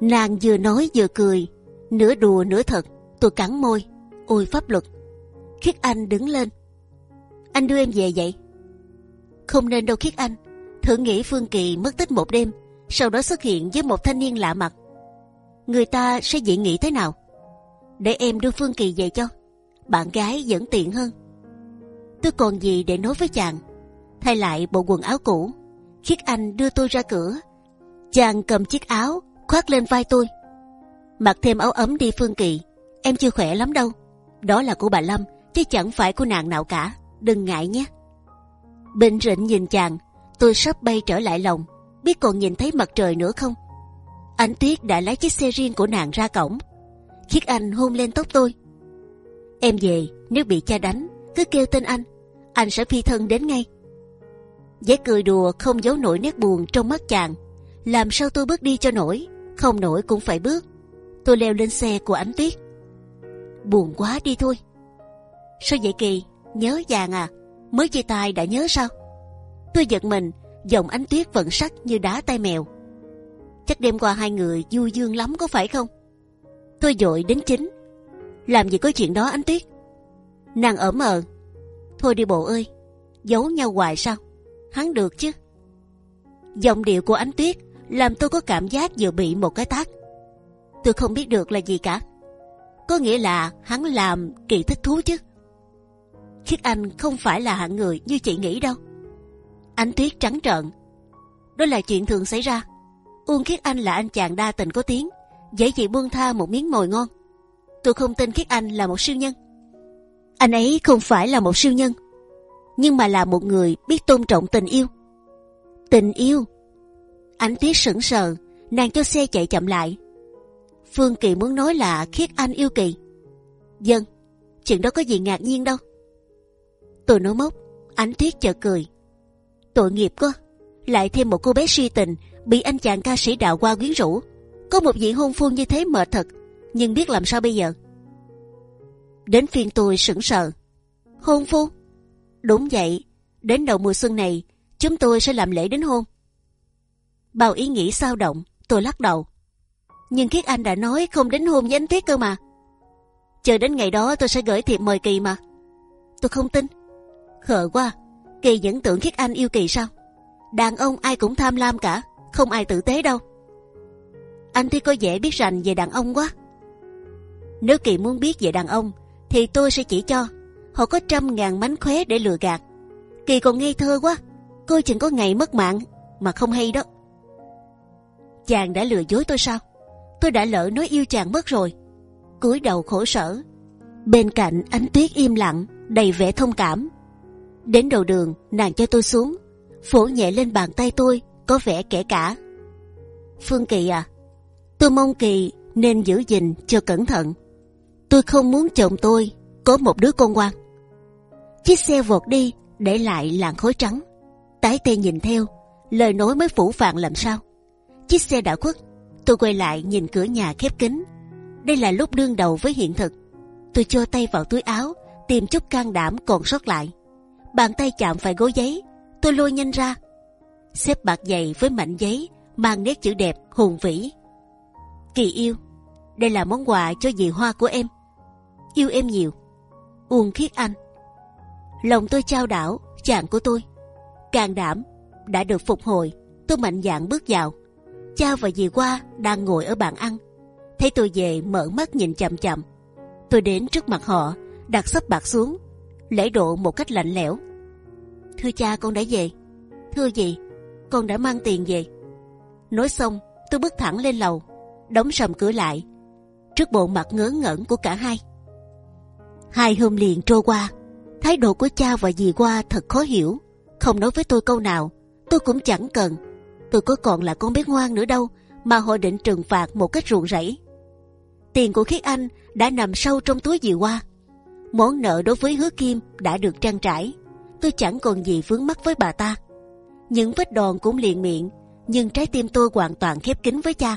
Nàng vừa nói vừa cười, nửa đùa nửa thật. Tôi cắn môi. Ôi pháp luật. Khiết Anh đứng lên. Anh đưa em về vậy? Không nên đâu Khiết Anh. Thử nghĩ Phương Kỳ mất tích một đêm, sau đó xuất hiện với một thanh niên lạ mặt. Người ta sẽ dị nghĩ thế nào? Để em đưa Phương Kỳ về cho. Bạn gái vẫn tiện hơn. Tôi còn gì để nói với chàng? Thay lại bộ quần áo cũ, Khiết Anh đưa tôi ra cửa. Chàng cầm chiếc áo khoác lên vai tôi. Mặc thêm áo ấm đi Phương Kỳ. Em chưa khỏe lắm đâu. Đó là của bà Lâm, chứ chẳng phải của nàng nào cả. Đừng ngại nhé. Bình rịnh nhìn chàng, tôi sắp bay trở lại lòng. Biết còn nhìn thấy mặt trời nữa không? Anh Tuyết đã lái chiếc xe riêng của nàng ra cổng. Khiết Anh hôn lên tóc tôi. Em về, nếu bị cha đánh, cứ kêu tên anh, anh sẽ phi thân đến ngay. vẻ cười đùa không giấu nổi nét buồn trong mắt chàng. Làm sao tôi bước đi cho nổi, không nổi cũng phải bước. Tôi leo lên xe của Ánh Tuyết. Buồn quá đi thôi. Sao vậy Kỳ? Nhớ vàng à? Mới chia tay đã nhớ sao? Tôi giật mình, giọng Ánh Tuyết vẫn sắc như đá tay mèo. Chắc đêm qua hai người vui dương lắm có phải không? Tôi dội đến chính. Làm gì có chuyện đó Ánh Tuyết? Nàng ở mờ. Thôi đi bộ ơi, giấu nhau hoài sao? Hắn được chứ? Giọng điệu của Ánh Tuyết làm tôi có cảm giác vừa bị một cái tát. Tôi không biết được là gì cả. Có nghĩa là hắn làm kỳ thích thú chứ. Khiết Anh không phải là hạng người như chị nghĩ đâu. Ánh Tuyết trắng trợn. Đó là chuyện thường xảy ra. Uông Khiết Anh là anh chàng đa tình có tiếng, dễ chị buông tha một miếng mồi ngon. Tôi không tin Khiết Anh là một siêu nhân. Anh ấy không phải là một siêu nhân, nhưng mà là một người biết tôn trọng tình yêu. Tình yêu Ánh tuyết sững sờ, nàng cho xe chạy chậm lại. Phương Kỳ muốn nói là khiết anh yêu Kỳ. Dân, chuyện đó có gì ngạc nhiên đâu. Tôi nói mốc, ánh tuyết chợt cười. Tội nghiệp quá, lại thêm một cô bé suy tình bị anh chàng ca sĩ đạo qua quyến rũ. Có một vị hôn phu như thế mệt thật, nhưng biết làm sao bây giờ. Đến phiên tôi sững sờ. Hôn phu? Đúng vậy, đến đầu mùa xuân này, chúng tôi sẽ làm lễ đến hôn. Bao ý nghĩ sao động, tôi lắc đầu. Nhưng Khiết Anh đã nói không đến hôn với anh Tuyết cơ mà. Chờ đến ngày đó tôi sẽ gửi thiệp mời Kỳ mà. Tôi không tin. Khờ quá, Kỳ vẫn tưởng Khiết Anh yêu Kỳ sao? Đàn ông ai cũng tham lam cả, không ai tử tế đâu. Anh Tuyết có vẻ biết rành về đàn ông quá. Nếu Kỳ muốn biết về đàn ông, thì tôi sẽ chỉ cho. Họ có trăm ngàn mánh khóe để lừa gạt. Kỳ còn ngây thơ quá, coi chừng có ngày mất mạng mà không hay đó chàng đã lừa dối tôi sao? Tôi đã lỡ nói yêu chàng mất rồi. cúi đầu khổ sở. Bên cạnh ánh tuyết im lặng, đầy vẻ thông cảm. Đến đầu đường, nàng cho tôi xuống, phổ nhẹ lên bàn tay tôi, có vẻ kẻ cả. Phương Kỳ à, tôi mong Kỳ nên giữ gìn cho cẩn thận. Tôi không muốn chồng tôi có một đứa con ngoan. Chiếc xe vọt đi, để lại làn khói trắng. Tái tê nhìn theo, lời nói mới phủ phàng làm sao? Chiếc xe đã khuất, tôi quay lại nhìn cửa nhà khép kín. Đây là lúc đương đầu với hiện thực. Tôi cho tay vào túi áo, tìm chút can đảm còn sót lại. Bàn tay chạm phải gối giấy, tôi lôi nhanh ra. xếp bạc dày với mảnh giấy mang nét chữ đẹp hùng vĩ. Kỳ yêu, đây là món quà cho dì Hoa của em. Yêu em nhiều. Uông Khiết Anh. Lòng tôi trao đảo, chàng của tôi. Càng đảm, đã được phục hồi, tôi mạnh dạn bước vào. Cha và dì Hoa đang ngồi ở bàn ăn. Thấy tôi về mở mắt nhìn chậm chậm. Tôi đến trước mặt họ, đặt sấp bạc xuống, lễ độ một cách lạnh lẽo. Thưa cha con đã về. Thưa gì, con đã mang tiền về. Nói xong, tôi bước thẳng lên lầu, đóng sầm cửa lại. Trước bộ mặt ngớ ngẩn của cả hai. Hai hôm liền trôi qua, thái độ của cha và dì qua thật khó hiểu. Không nói với tôi câu nào, tôi cũng chẳng cần. Tôi có còn là con bé ngoan nữa đâu mà họ định trừng phạt một cách ruộng rẫy. Tiền của khiết anh đã nằm sâu trong túi dì qua. Món nợ đối với hứa kim đã được trang trải. Tôi chẳng còn gì vướng mắc với bà ta. Những vết đòn cũng liền miệng, nhưng trái tim tôi hoàn toàn khép kín với cha.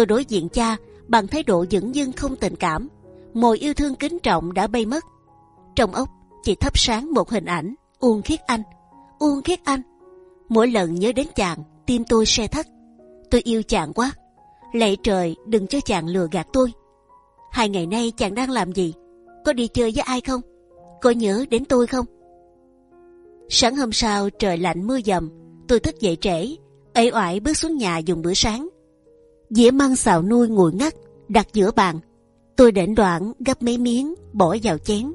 Tôi đối diện cha bằng thái độ dững dưng không tình cảm, mồi yêu thương kính trọng đã bay mất. Trong ốc chỉ thắp sáng một hình ảnh Uông Khiết Anh, Uông Khiết Anh. Mỗi lần nhớ đến chàng, tim tôi xe thắt. Tôi yêu chàng quá. Lạy trời, đừng cho chàng lừa gạt tôi. Hai ngày nay chàng đang làm gì? Có đi chơi với ai không? Có nhớ đến tôi không? Sáng hôm sau trời lạnh mưa dầm, tôi thức dậy trễ, ấy oải bước xuống nhà dùng bữa sáng. Dĩa măng xào nuôi nguội ngắt đặt giữa bàn. Tôi đỉnh đoạn gấp mấy miếng bỏ vào chén,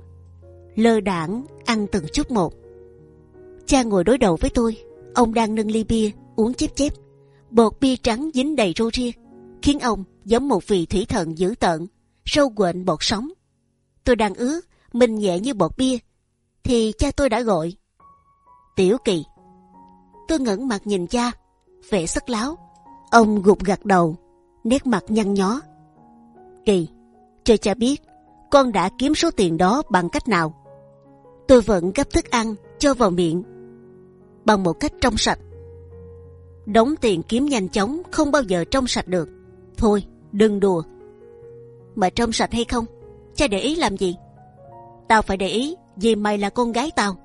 lơ đảng ăn từng chút một. Cha ngồi đối đầu với tôi, ông đang nâng ly bia uống chép chép, bột bia trắng dính đầy rô ria, khiến ông giống một vị thủy thần dữ tợn, sâu quện bọt sóng. Tôi đang ướt, mình nhẹ như bọt bia, thì cha tôi đã gọi Tiểu Kỳ. Tôi ngẩng mặt nhìn cha, vẻ sắc láo. Ông gục gật đầu, nét mặt nhăn nhó. Kỳ, cho cha biết, con đã kiếm số tiền đó bằng cách nào? Tôi vẫn gấp thức ăn cho vào miệng bằng một cách trong sạch. Đóng tiền kiếm nhanh chóng không bao giờ trong sạch được. Thôi, đừng đùa. Mà trong sạch hay không, cha để ý làm gì? Tao phải để ý vì mày là con gái tao.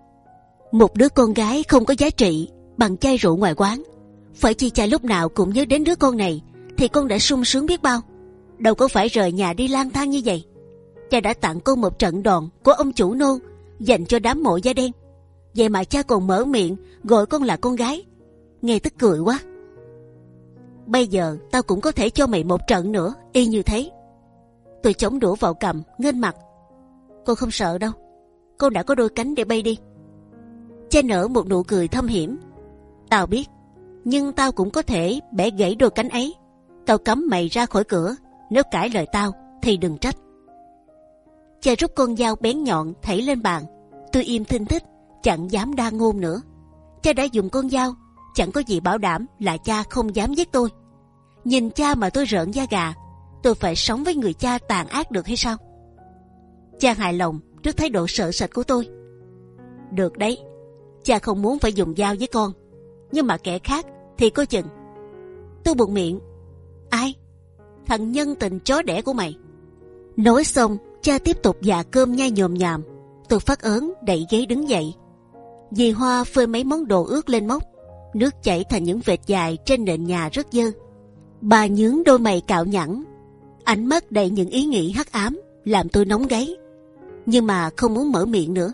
Một đứa con gái không có giá trị bằng chai rượu ngoài quán. Phải chi cha lúc nào cũng nhớ đến đứa con này thì con đã sung sướng biết bao. Đâu có phải rời nhà đi lang thang như vậy. Cha đã tặng con một trận đòn của ông chủ nô dành cho đám mộ da đen. Vậy mà cha còn mở miệng gọi con là con gái. Nghe tức cười quá. Bây giờ tao cũng có thể cho mày một trận nữa y như thế. Tôi chống đũa vào cầm nghênh mặt. Con không sợ đâu. Con đã có đôi cánh để bay đi Cha nở một nụ cười thâm hiểm. Tao biết, nhưng tao cũng có thể bẻ gãy đôi cánh ấy. Tao cấm mày ra khỏi cửa. Nếu cãi lời tao, thì đừng trách. Cha rút con dao bén nhọn thảy lên bàn. Tôi im thinh thích, chẳng dám đa ngôn nữa. Cha đã dùng con dao, chẳng có gì bảo đảm là cha không dám giết tôi. Nhìn cha mà tôi rợn da gà, tôi phải sống với người cha tàn ác được hay sao? Cha hài lòng trước thái độ sợ sệt của tôi. Được đấy, cha không muốn phải dùng dao với con nhưng mà kẻ khác thì có chừng tôi buồn miệng ai? Thằng nhân tình chó đẻ của mày. Nói xong cha tiếp tục dạ cơm nhai nhồm nhòm. Tôi phát ớn đẩy ghế đứng dậy. Dì hoa phơi mấy món đồ ướt lên móc. Nước chảy thành những vệt dài trên nền nhà rất dơ. Bà nhướng đôi mày cạo nhẵn. Ánh mắt đầy những ý nghĩ hắc ám làm tôi nóng gáy. Nhưng mà không muốn mở miệng nữa.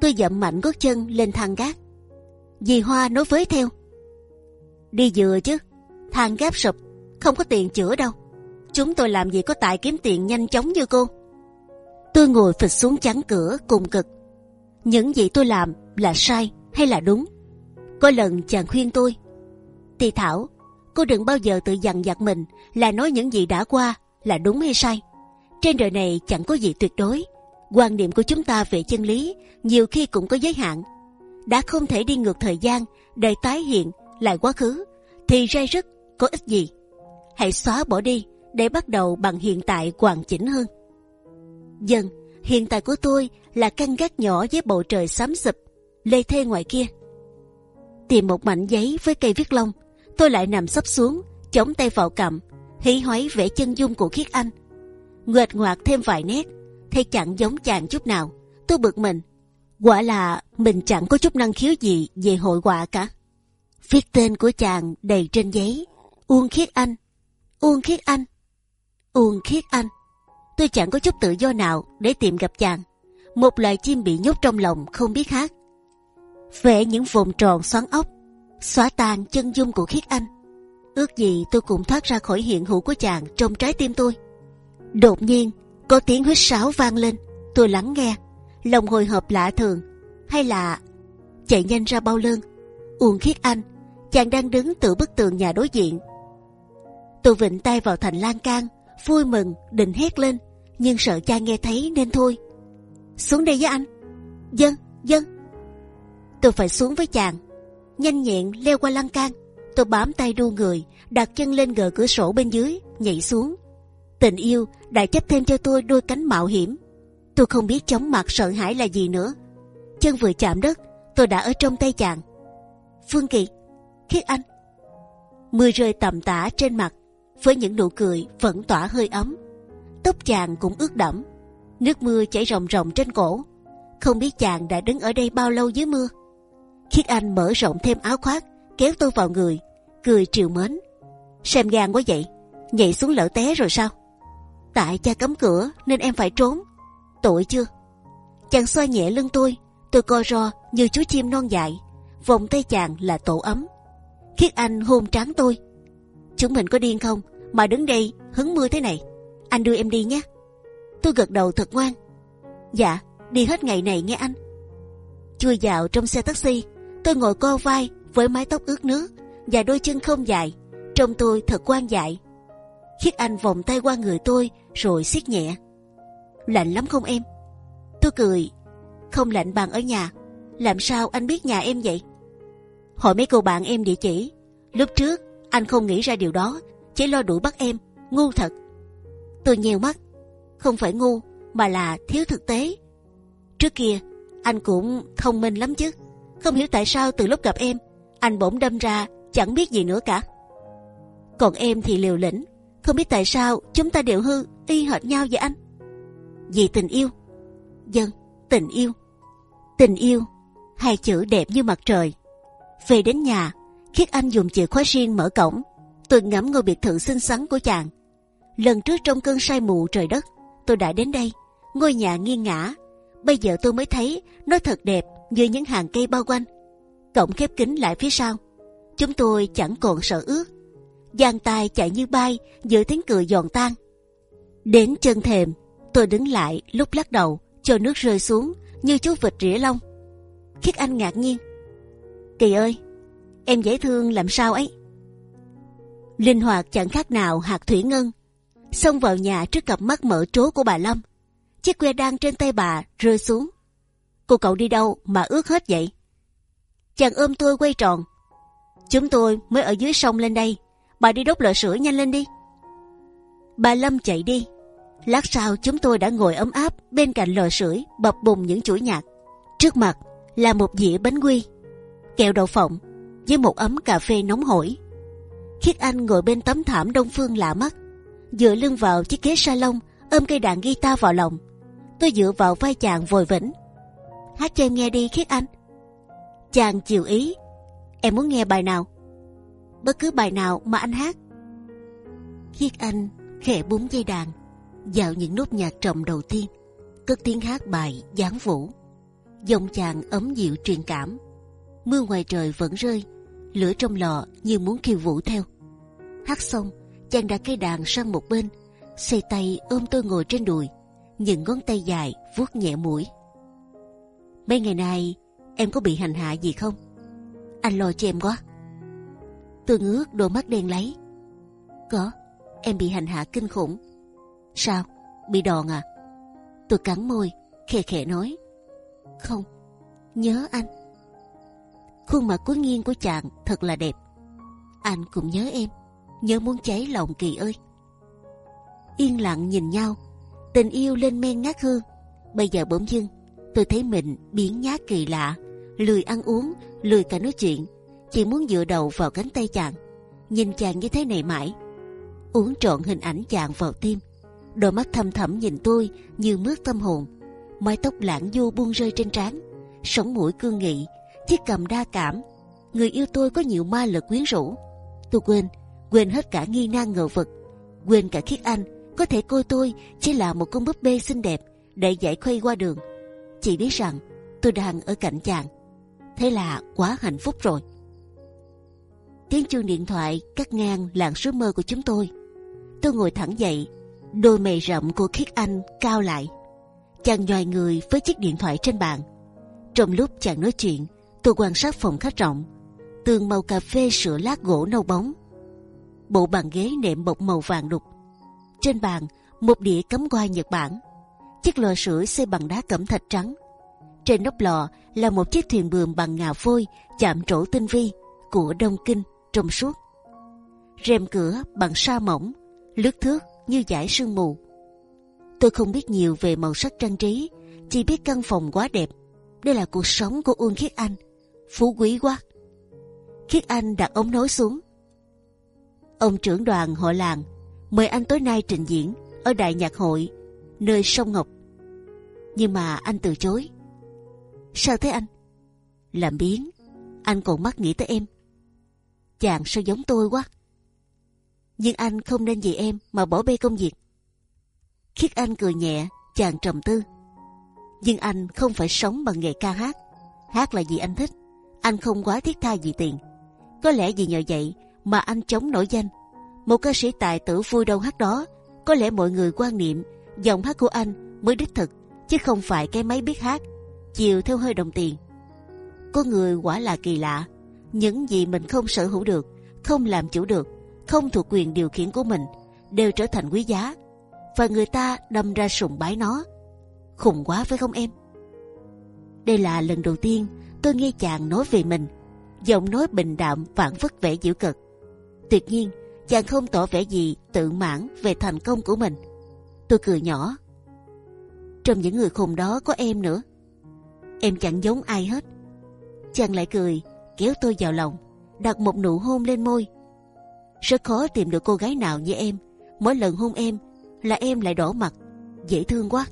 Tôi dậm mạnh gót chân lên thang gác. Dì Hoa nói với theo. Đi dừa chứ, thang gác sụp, không có tiền chữa đâu. Chúng tôi làm gì có tài kiếm tiền nhanh chóng như cô. Tôi ngồi phịch xuống chắn cửa cùng cực. Những gì tôi làm là sai hay là đúng? Có lần chàng khuyên tôi. Thì Thảo, cô đừng bao giờ tự dằn vặt mình là nói những gì đã qua là đúng hay sai. Trên đời này chẳng có gì tuyệt đối quan niệm của chúng ta về chân lý nhiều khi cũng có giới hạn. đã không thể đi ngược thời gian để tái hiện lại quá khứ, thì ray rất có ích gì. Hãy xóa bỏ đi để bắt đầu bằng hiện tại hoàn chỉnh hơn. Dần, hiện tại của tôi là căn gác nhỏ với bầu trời xám xịt, lê thê ngoài kia. Tìm một mảnh giấy với cây viết lông, tôi lại nằm sấp xuống, chống tay vào cằm hí hoáy vẽ chân dung của khiết anh, nguệt ngoạc thêm vài nét thấy chẳng giống chàng chút nào. Tôi bực mình, quả là mình chẳng có chút năng khiếu gì về hội họa cả. Viết tên của chàng đầy trên giấy. Uông Khiết Anh. Uông Khiết Anh. Uông Khiết Anh. Tôi chẳng có chút tự do nào để tìm gặp chàng. Một loài chim bị nhốt trong lòng không biết hát. Vẽ những vòng tròn xoắn ốc, xóa tan chân dung của Khiết Anh. Ước gì tôi cũng thoát ra khỏi hiện hữu của chàng trong trái tim tôi. Đột nhiên có tiếng huýt sáo vang lên. Tôi lắng nghe, lòng hồi hộp lạ thường, hay là chạy nhanh ra bao lơn. Uông Khiết Anh, chàng đang đứng tự bức tường nhà đối diện. Tôi vịnh tay vào thành lan can, vui mừng định hét lên, nhưng sợ cha nghe thấy nên thôi. Xuống đây với anh. Dân, dân. Tôi phải xuống với chàng. Nhanh nhẹn leo qua lan can. Tôi bám tay đu người, đặt chân lên gờ cửa sổ bên dưới, nhảy xuống. Tình yêu đã chấp thêm cho tôi đôi cánh mạo hiểm. Tôi không biết chóng mặt sợ hãi là gì nữa. Chân vừa chạm đất, tôi đã ở trong tay chàng. Phương Kỳ, Khiết Anh. Mưa rơi tầm tã trên mặt, với những nụ cười vẫn tỏa hơi ấm. Tóc chàng cũng ướt đẫm, nước mưa chảy ròng ròng trên cổ. Không biết chàng đã đứng ở đây bao lâu dưới mưa. Khiết Anh mở rộng thêm áo khoác, kéo tôi vào người, cười triều mến. Xem gan quá vậy, nhảy xuống lỡ té rồi sao? Tại cha cấm cửa nên em phải trốn. Tội chưa? Chàng xoa nhẹ lưng tôi, tôi co ro như chú chim non dại. Vòng tay chàng là tổ ấm. Khiết Anh hôn trán tôi. Chúng mình có điên không? Mà đứng đây hứng mưa thế này. Anh đưa em đi nhé. Tôi gật đầu thật ngoan. Dạ, đi hết ngày này nghe anh. Chui vào trong xe taxi, tôi ngồi co vai với mái tóc ướt nước và đôi chân không dài. Trông tôi thật quan dại. Khiết Anh vòng tay qua người tôi rồi siết nhẹ. Lạnh lắm không em? Tôi cười. Không lạnh bằng ở nhà. Làm sao anh biết nhà em vậy? Hỏi mấy cô bạn em địa chỉ. Lúc trước anh không nghĩ ra điều đó, chỉ lo đuổi bắt em. Ngu thật. Tôi nheo mắt. Không phải ngu mà là thiếu thực tế. Trước kia anh cũng thông minh lắm chứ. Không hiểu tại sao từ lúc gặp em anh bỗng đâm ra chẳng biết gì nữa cả. Còn em thì liều lĩnh, không biết tại sao chúng ta đều hư y hệt nhau vậy anh. Vì tình yêu. Dân, tình yêu. Tình yêu, hai chữ đẹp như mặt trời. Về đến nhà, Khiết Anh dùng chìa khóa riêng mở cổng. Tôi ngắm ngôi biệt thự xinh xắn của chàng. Lần trước trong cơn say mù trời đất, tôi đã đến đây. Ngôi nhà nghiêng ngả. Bây giờ tôi mới thấy nó thật đẹp như những hàng cây bao quanh. Cổng khép kín lại phía sau. Chúng tôi chẳng còn sợ ướt. giang tay chạy như bay giữa tiếng cười giòn tan. Đến chân thềm, tôi đứng lại lúc lắc đầu cho nước rơi xuống như chú vịt rỉa lông. Khiết Anh ngạc nhiên. Kỳ ơi, em dễ thương làm sao ấy? Linh hoạt chẳng khác nào hạt thủy ngân. Xông vào nhà trước cặp mắt mở trố của bà Lâm. Chiếc que đang trên tay bà rơi xuống. Cô cậu đi đâu mà ướt hết vậy? Chàng ôm tôi quay tròn. Chúng tôi mới ở dưới sông lên đây. Bà đi đốt lò sưởi nhanh lên đi. Bà Lâm chạy đi. Lát sau chúng tôi đã ngồi ấm áp bên cạnh lò sưởi bập bùng những chuỗi nhạc. Trước mặt là một dĩa bánh quy, kẹo đậu phộng với một ấm cà phê nóng hổi. Khiết Anh ngồi bên tấm thảm đông phương lạ mắt, dựa lưng vào chiếc ghế salon, ôm cây đàn guitar vào lòng. Tôi dựa vào vai chàng vội vĩnh. Hát cho em nghe đi Khiết Anh. Chàng chiều ý. Em muốn nghe bài nào? Bất cứ bài nào mà anh hát. Khiết Anh khẽ búng dây đàn, vào những nốt nhạc trầm đầu tiên, cất tiếng hát bài Giáng Vũ. Dòng chàng ấm dịu truyền cảm. Mưa ngoài trời vẫn rơi, lửa trong lò như muốn kêu vũ theo. Hát xong, chàng đặt cây đàn sang một bên, xoay tay ôm tôi ngồi trên đùi, những ngón tay dài vuốt nhẹ mũi. Mấy ngày nay em có bị hành hạ gì không? Anh lo cho em quá. Tôi ngước đôi mắt đen lấy. Có, em bị hành hạ kinh khủng. Sao? Bị đòn à? Tôi cắn môi, khe khẽ nói. Không, nhớ anh. Khuôn mặt cuối nghiêng của chàng thật là đẹp. Anh cũng nhớ em, nhớ muốn cháy lòng kỳ ơi. Yên lặng nhìn nhau, tình yêu lên men ngát hương. Bây giờ bỗng dưng, tôi thấy mình biến nhát kỳ lạ, lười ăn uống, lười cả nói chuyện, chỉ muốn dựa đầu vào cánh tay chàng, nhìn chàng như thế này mãi, uống trọn hình ảnh chàng vào tim. Đôi mắt thâm thẳm nhìn tôi như mướt tâm hồn, mái tóc lãng du buông rơi trên trán, sống mũi cương nghị, chiếc cầm đa cảm, người yêu tôi có nhiều ma lực quyến rũ. Tôi quên, quên hết cả nghi nan ngờ vực, quên cả khiết anh có thể coi tôi chỉ là một con búp bê xinh đẹp để giải khuây qua đường. Chỉ biết rằng tôi đang ở cạnh chàng, thế là quá hạnh phúc rồi. Tiếng chuông điện thoại cắt ngang làn số mơ của chúng tôi. Tôi ngồi thẳng dậy, đôi mày rậm của khiết anh cao lại. Chàng nhòi người với chiếc điện thoại trên bàn. Trong lúc chàng nói chuyện, tôi quan sát phòng khách rộng, tường màu cà phê sữa lát gỗ nâu bóng, bộ bàn ghế nệm bọc màu vàng đục. Trên bàn một đĩa cắm quai Nhật Bản, chiếc lò sưởi xây bằng đá cẩm thạch trắng. Trên nóc lò là một chiếc thuyền buồm bằng ngà phôi chạm trổ tinh vi của Đông Kinh trong suốt. Rèm cửa bằng sa mỏng, lướt thước như dải sương mù. Tôi không biết nhiều về màu sắc trang trí, chỉ biết căn phòng quá đẹp. Đây là cuộc sống của Uông Khiết Anh, phú quý quá. Khiết Anh đặt ống nối xuống. Ông trưởng đoàn hội làng mời anh tối nay trình diễn ở đại nhạc hội nơi sông Ngọc. Nhưng mà anh từ chối. Sao thế anh? Làm biến, anh còn mắc nghĩ tới em. Chàng sao giống tôi quá. Nhưng anh không nên vì em mà bỏ bê công việc. Khiết Anh cười nhẹ, chàng trầm tư. Nhưng anh không phải sống bằng nghề ca hát. Hát là gì anh thích. Anh không quá thiết tha gì tiền. Có lẽ vì nhờ vậy mà anh chống nổi danh. Một ca sĩ tài tử vui đâu hát đó. Có lẽ mọi người quan niệm giọng hát của anh mới đích thực, chứ không phải cái máy biết hát, chiều theo hơi đồng tiền. Có người quả là kỳ lạ. Những gì mình không sở hữu được, không làm chủ được, không thuộc quyền điều khiển của mình, đều trở thành quý giá và người ta đâm ra sùng bái nó. Khùng quá phải không em? Đây là lần đầu tiên tôi nghe chàng nói về mình, giọng nói bình đạm phản phất vẻ giễu cực Tuyệt nhiên, chàng không tỏ vẻ gì tự mãn về thành công của mình. Tôi cười nhỏ. Trong những người khùng đó có em nữa. Em chẳng giống ai hết. Chàng lại cười, kéo tôi vào lòng, đặt một nụ hôn lên môi. Rất khó tìm được cô gái nào như em. Mỗi lần hôn em là em lại đỏ mặt, dễ thương quá.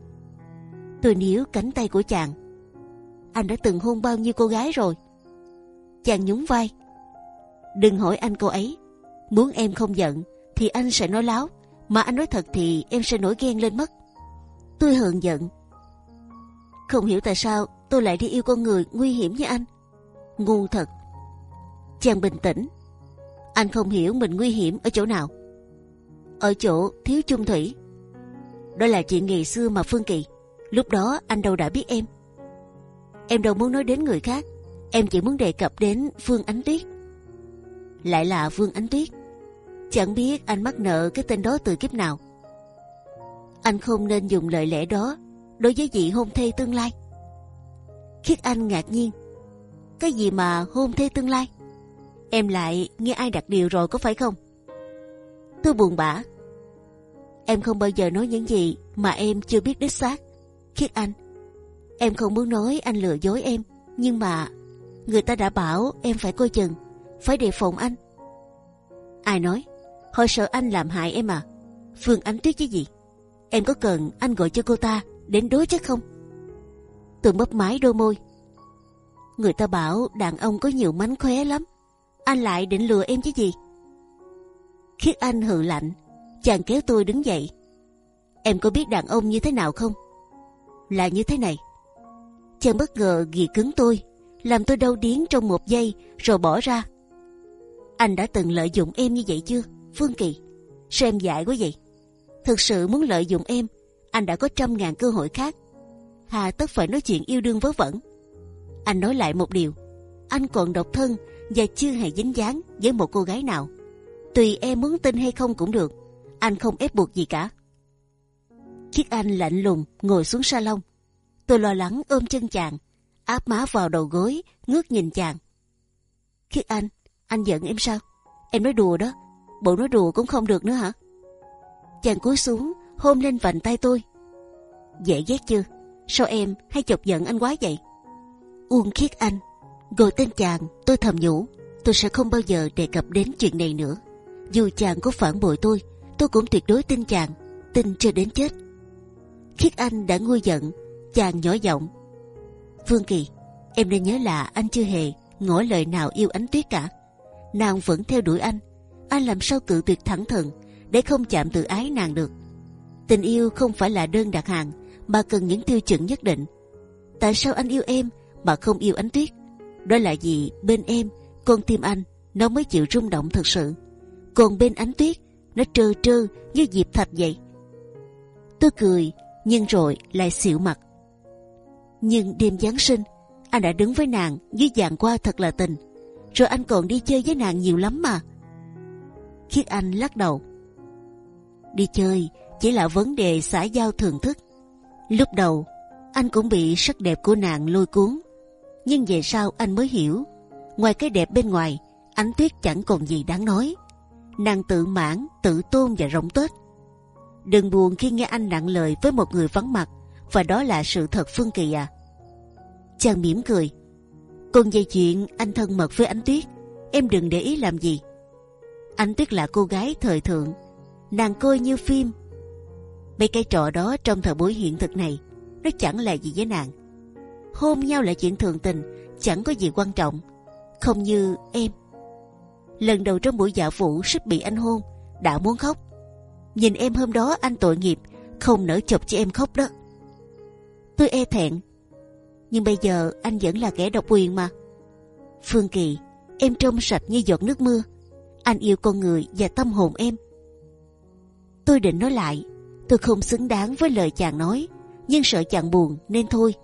Tôi níu cánh tay của chàng. Anh đã từng hôn bao nhiêu cô gái rồi? Chàng nhún vai. Đừng hỏi anh cô ấy. Muốn em không giận, thì anh sẽ nói láo. Mà anh nói thật thì em sẽ nổi ghen lên mất. Tôi hờn giận. Không hiểu tại sao tôi lại đi yêu con người nguy hiểm như anh. Ngu thật. Chàng bình tĩnh. Anh không hiểu mình nguy hiểm ở chỗ nào ở chỗ thiếu chung thủy. Đó là chuyện ngày xưa mà Phương Kỳ. Lúc đó anh đâu đã biết em. Em đâu muốn nói đến người khác. Em chỉ muốn đề cập đến Phương Ánh Tuyết. Lại là Phương Ánh Tuyết. Chẳng biết anh mắc nợ cái tên đó từ kiếp nào. Anh không nên dùng lời lẽ đó đối với vị hôn thê tương lai. Khiết Anh ngạc nhiên. Cái gì mà hôn thê tương lai? Em lại nghe ai đặt điều rồi có phải không? Tôi buồn bã. Em không bao giờ nói những gì mà em chưa biết đích xác. Khiết Anh, em không muốn nói anh lừa dối em, nhưng mà người ta đã bảo em phải coi chừng, phải đề phòng anh. Ai nói? Họ sợ anh làm hại em à? Phương Ánh Tuyết chứ gì? Em có cần anh gọi cho cô ta đến đối chất không? Tôi mấp mái đôi môi. Người ta bảo đàn ông có nhiều mánh khóe lắm. Anh lại định lừa em chứ gì? Khiết Anh hự lạnh, chàng kéo tôi đứng dậy. Em có biết đàn ông như thế nào không? Là như thế này. Chàng bất ngờ ghi cứng tôi, làm tôi đau điếng trong một giây rồi bỏ ra. Anh đã từng lợi dụng em như vậy chưa, Phương Kỳ? Sao em dại quá vậy? Thực sự muốn lợi dụng em, anh đã có trăm ngàn cơ hội khác. Hà tất phải nói chuyện yêu đương vớ vẩn. Anh nói lại một điều, anh còn độc thân và chưa hề dính dáng với một cô gái nào tùy em muốn tin hay không cũng được anh không ép buộc gì cả chiếc anh lạnh lùng ngồi xuống salon tôi lo lắng ôm chân chàng áp má vào đầu gối ngước nhìn chàng. Khiết anh anh giận em sao? Em nói đùa đó bộ nói đùa cũng không được nữa hả? Chàng cúi xuống hôn lên vành tay tôi. Dễ ghét chưa? Sao em hay chọc giận anh quá vậy? Uông khiết anh gọi tên chàng tôi thầm nhủ tôi sẽ không bao giờ đề cập đến chuyện này nữa. Dù chàng có phản bội tôi, tôi cũng tuyệt đối tin chàng, tin cho đến chết. Khiết Anh đã nguôi giận, chàng nhỏ giọng. Phương Kỳ, em nên nhớ là anh chưa hề ngỏ lời nào yêu ánh tuyết cả. Nàng vẫn theo đuổi anh. Anh làm sao cự tuyệt thẳng thừng để không chạm tự ái nàng được. Tình yêu không phải là đơn đặt hàng mà cần những tiêu chuẩn nhất định. Tại sao anh yêu em mà không yêu ánh tuyết? Đó là vì bên em, con tim anh nó mới chịu rung động thật sự. Còn bên ánh tuyết, nó trơ trơ như diệp thạch vậy. Tôi cười, nhưng rồi lại xỉu mặt. Nhưng đêm Giáng sinh, anh đã đứng với nàng dưới dạng qua thật là tình. Rồi anh còn đi chơi với nàng nhiều lắm mà. Khiết Anh lắc đầu. Đi chơi chỉ là vấn đề xã giao thường thức. Lúc đầu, anh cũng bị sắc đẹp của nàng lôi cuốn. Nhưng về sau anh mới hiểu, ngoài cái đẹp bên ngoài, ánh tuyết chẳng còn gì đáng nói. Nàng tự mãn, tự tôn và rộng tết. Đừng buồn khi nghe anh nặng lời với một người vắng mặt, và đó là sự thật Phương Kỳ à. Chàng mỉm cười. Còn về chuyện anh thân mật với ánh tuyết, em đừng để ý làm gì. Ánh tuyết là cô gái thời thượng, nàng coi như phim. Mấy cái trò đó trong thời buổi hiện thực này, nó chẳng là gì với nàng. Hôn nhau là chuyện thường tình, chẳng có gì quan trọng. Không như em. Lần đầu trong buổi dạ vũ, sắp bị anh hôn, đã muốn khóc. Nhìn em hôm đó anh tội nghiệp, không nỡ chọc cho em khóc đó. Tôi e thẹn, nhưng bây giờ anh vẫn là kẻ độc quyền mà. Phương Kỳ, em trong sạch như giọt nước mưa. Anh yêu con người và tâm hồn em. Tôi định nói lại, tôi không xứng đáng với lời chàng nói, nhưng sợ chàng buồn nên thôi.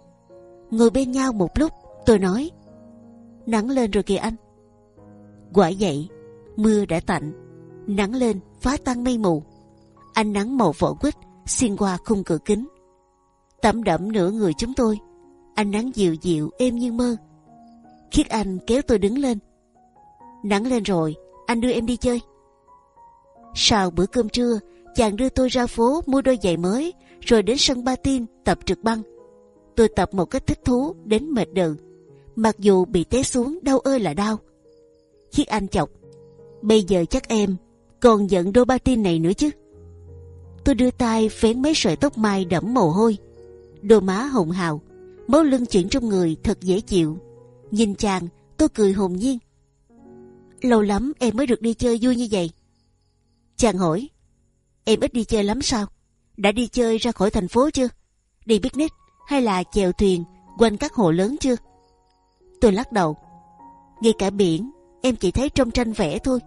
Ngồi bên nhau một lúc, tôi nói, nắng lên rồi kìa anh. Quả vậy, mưa đã tạnh, nắng lên phá tan mây mù. Ánh nắng màu vỏ quýt xuyên qua khung cửa kính, tẩm đẫm nửa người chúng tôi. Ánh nắng dịu dịu êm như mơ. Khiết Anh kéo tôi đứng lên. Nắng lên rồi, anh đưa em đi chơi. Sau bữa cơm trưa, chàng đưa tôi ra phố mua đôi giày mới, rồi đến sân ba tin tập trượt băng. Tôi tập một cách thích thú đến mệt đừ. Mặc dù bị té xuống đau ơi là đau. Khiết Anh chọc. Bây giờ chắc em còn giận đôi ba tin này nữa chứ. Tôi đưa tay phén mấy sợi tóc mai đẫm mồ hôi, đôi má hồng hào, bó lưng chuyển trong người thật dễ chịu. Nhìn chàng, tôi cười hồn nhiên. Lâu lắm em mới được đi chơi vui như vậy. Chàng hỏi, em ít đi chơi lắm sao? Đã đi chơi ra khỏi thành phố chưa? Đi picnic hay là chèo thuyền quanh các hồ lớn chưa? Tôi lắc đầu. Ngay cả biển, em chỉ thấy trong tranh vẽ thôi.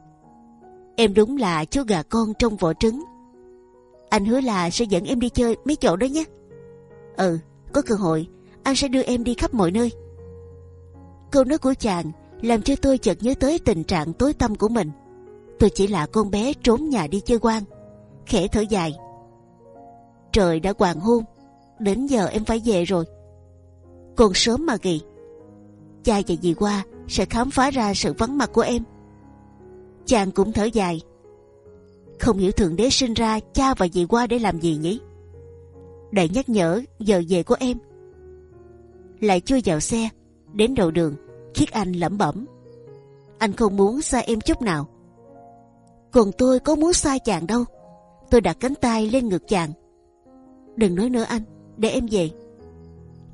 Em đúng là chú gà con trong vỏ trứng. Anh hứa là sẽ dẫn em đi chơi mấy chỗ đó nhé. Ừ, có cơ hội anh sẽ đưa em đi khắp mọi nơi. Câu nói của chàng làm cho tôi chợt nhớ tới tình trạng tối tâm của mình. Tôi chỉ là con bé trốn nhà đi chơi quan, khẽ thở dài. Trời đã hoàng hôn, đến giờ em phải về rồi. Còn sớm mà kỳ. Cha và dì qua sẽ khám phá ra sự vắng mặt của em. Chàng cũng thở dài. Không hiểu thượng đế sinh ra cha và dì qua để làm gì nhỉ? Để nhắc nhở giờ về của em lại chui vào xe, đến đầu đường khiết anh lẩm bẩm. Anh không muốn xa em chút nào. Còn tôi có muốn xa chàng đâu. Tôi đặt cánh tay lên ngực chàng. Đừng nói nữa anh, để em về.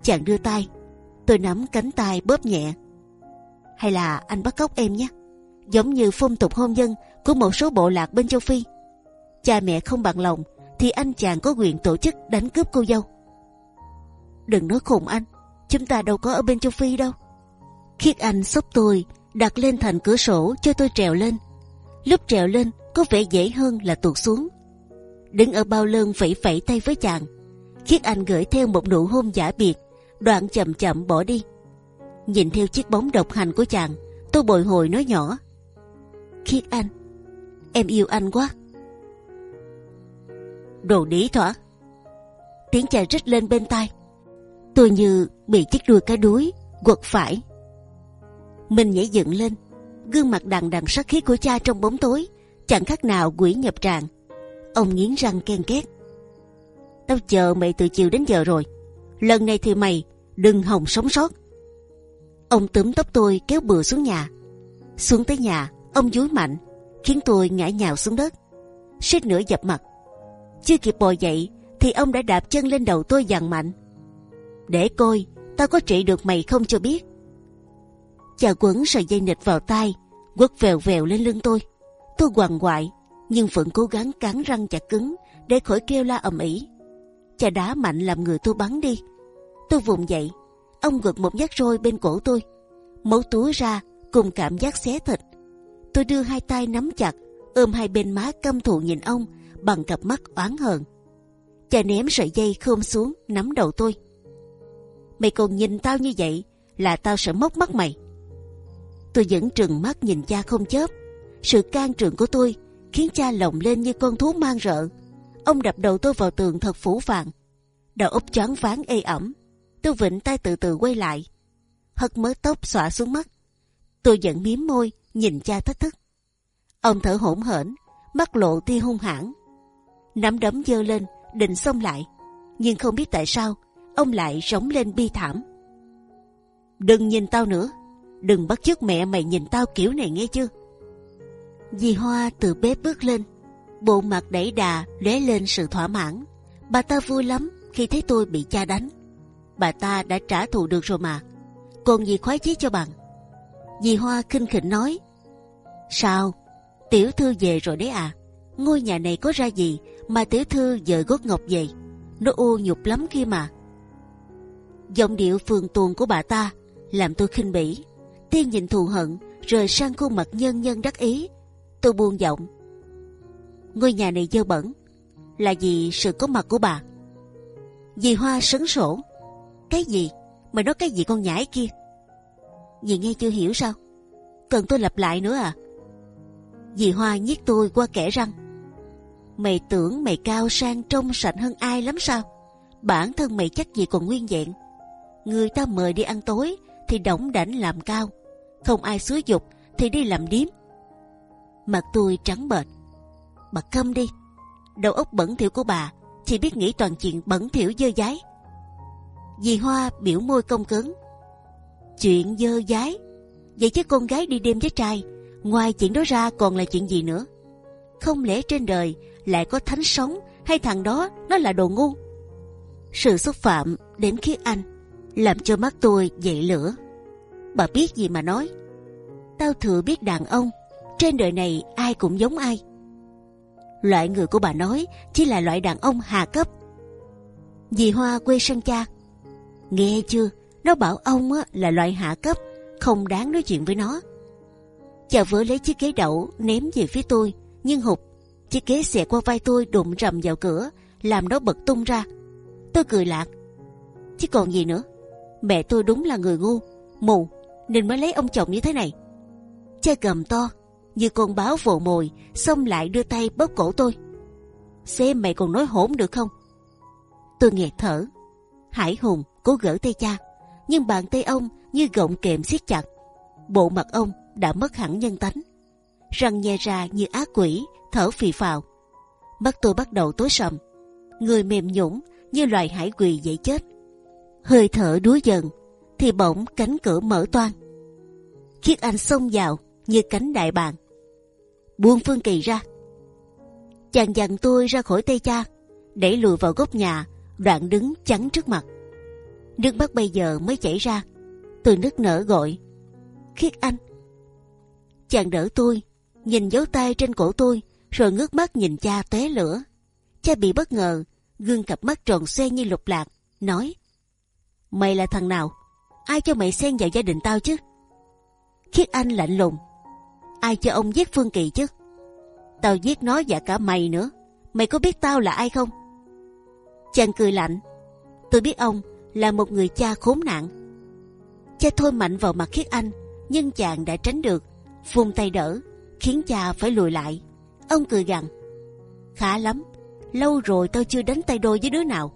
Chàng đưa tay, tôi nắm cánh tay bóp nhẹ. Hay là anh bắt cóc em nhé. Giống như phong tục hôn nhân của một số bộ lạc bên châu phi. Cha mẹ không bằng lòng, thì anh chàng có quyền tổ chức đánh cướp cô dâu. Đừng nói khùng anh chúng ta đâu có ở bên châu Phi đâu. Khiết Anh xốc tôi đặt lên thành cửa sổ cho tôi trèo lên. Lúc trèo lên có vẻ dễ hơn là tuột xuống. Đứng ở bao lơn phẩy phẩy tay với chàng. Khiết Anh gửi theo một nụ hôn giả biệt, đoạn chậm chậm bỏ đi. Nhìn theo chiếc bóng độc hành của chàng, tôi bồi hồi nói nhỏ: Khiết Anh, em yêu anh quá. Đồ đĩ thỏa. Tiếng chàng rít lên bên tai tôi như bị chiếc đuôi cá đuối quật phải. Mình nhảy dựng lên, gương mặt đằng đằng sắc khí của cha trong bóng tối, chẳng khác nào quỷ nhập tràng. Ông nghiến răng ken két. Tao chờ mày từ chiều đến giờ rồi, lần này thì mày đừng hòng sống sót. Ông túm tóc tôi kéo bừa xuống nhà. Xuống tới nhà, ông dúi mạnh, khiến tôi ngã nhào xuống đất, suýt nữa dập mặt. Chưa kịp bò dậy, thì ông đã đạp chân lên đầu tôi dằn mạnh để coi tao có trị được mày không cho biết. Cha quấn sợi dây nịch vào tay, quất vèo vèo lên lưng tôi. Tôi quằn quại, nhưng vẫn cố gắng cắn răng chặt cứng để khỏi kêu la ầm ĩ. Cha đá mạnh làm người tôi bắn đi. Tôi vùng dậy, ông gật một nhát roi bên cổ tôi, máu túa ra cùng cảm giác xé thịt. Tôi đưa hai tay nắm chặt, ôm hai bên má căm thù nhìn ông bằng cặp mắt oán hờn. Cha ném sợi dây khom xuống nắm đầu tôi. Mày còn nhìn tao như vậy là tao sẽ móc mắt mày. Tôi vẫn trừng mắt nhìn cha không chớp. Sự can trường của tôi khiến cha lồng lên như con thú mang rợ. Ông đập đầu tôi vào tường thật phủ phàng. Đầu óc choáng váng ê ẩm. Tôi vịnh tay từ từ quay lại. Hất mớ tóc xõa xuống mắt. Tôi vẫn miếm môi nhìn cha thách thức. Ông thở hổn hển, mắt lộ tia hung hãn. Nắm đấm giơ lên, định xông lại, nhưng không biết tại sao ông lại rống lên bi thảm. Đừng nhìn tao nữa, đừng bắt chước mẹ mày nhìn tao kiểu này nghe chưa? Dì Hoa từ bếp bước lên, bộ mặt đẩy đà lóe lên sự thỏa mãn. Bà ta vui lắm khi thấy tôi bị cha đánh. Bà ta đã trả thù được rồi mà, còn gì khoái chí cho bằng. Dì Hoa khinh khỉnh nói, sao? Tiểu thư về rồi đấy à? Ngôi nhà này có ra gì mà tiểu thư dời gót ngọc vậy? Nó ô nhục lắm kia mà. Giọng điệu phường tuồng của bà ta, làm tôi khinh bỉ. Tiên nhìn thù hận rồi sang khuôn mặt nhân nhân đắc ý. Tôi buông giọng. Ngôi nhà này dơ bẩn là vì sự có mặt của bà. Dì Hoa sấn sổ. Cái gì? Mày nói cái gì con nhãi kia? Dì nghe chưa hiểu sao? Cần tôi lặp lại nữa à? Dì Hoa nhét tôi qua kẻ răng. Mày tưởng mày cao sang trong sạch hơn ai lắm sao? Bản thân mày chắc gì còn nguyên vẹn. Người ta mời đi ăn tối thì đóng đảnh làm cao. Không ai xúi dục thì đi làm điếm. Mặt tôi trắng bệch. Bà câm đi. Đầu óc bẩn thỉu của bà, chỉ biết nghĩ toàn chuyện bẩn thỉu dơ dái. Dì Hoa biểu môi công cứng. Chuyện dơ dái. Vậy chứ con gái đi đêm với trai, ngoài chuyện đó ra còn là chuyện gì nữa không lẽ trên đời lại có thánh sống, hay thằng đó nó là đồ ngu sự xúc phạm đến khiết anh làm cho mắt tôi dậy lửa bà biết gì mà nói tao thừa biết đàn ông trên đời này ai cũng giống ai loại người của bà nói chỉ là loại đàn ông hạ cấp dì hoa quê sân cha nghe chưa nó bảo ông là loại hạ cấp không đáng nói chuyện với nó Chàng vừa lấy chiếc ghế đậu ném về phía tôi, nhưng hụt. Chiếc ghế xẹt qua vai tôi đụng rầm vào cửa, làm nó bật tung ra. Tôi cười lạc. Chứ còn gì nữa? Mẹ tôi đúng là người ngu, mù, nên mới lấy ông chồng như thế này. Cha gầm to, như con báo vồ mồi, xông lại đưa tay bóp cổ tôi. Xem mày còn nói hỗn được không? Tôi nghẹt thở. Hải hùng cố gỡ tay cha, nhưng bàn tay ông như gọng kềm siết chặt. Bộ mặt ông đã mất hẳn nhân tánh, răng nhe ra như ác quỷ, thở phì phào. Mắt tôi bắt đầu tối sầm, người mềm nhũn như loài hải quỳ dậy chết. Hơi thở đuối dần, thì bỗng cánh cửa mở toang. Khiết Anh xông vào như cánh đại bàng. Buông Phương Kỳ ra. Chàng dặn tôi ra khỏi tay cha, đẩy lùi vào góc nhà, đoạn đứng chắn trước mặt. Nước mắt bây giờ mới chảy ra. Tôi nức nở gọi. Khiết Anh, Chàng đỡ tôi, nhìn dấu tay trên cổ tôi, rồi ngước mắt nhìn cha tóe lửa. Cha bị bất ngờ, gương cặp mắt tròn xoe như lục lạc, nói: Mày là thằng nào? Ai cho mày xen vào gia đình tao chứ? Khiết Anh lạnh lùng: Ai cho ông giết Phương Kỳ chứ? Tao giết nó và cả mày nữa. Mày có biết tao là ai không? Chàng cười lạnh: Tôi biết ông là một người cha khốn nạn. Cha thôi mạnh vào mặt Khiết Anh, nhưng chàng đã tránh được vung tay đỡ, khiến cha phải lùi lại. Ông cười gằn, khá lắm, lâu rồi tao chưa đánh tay đôi với đứa nào.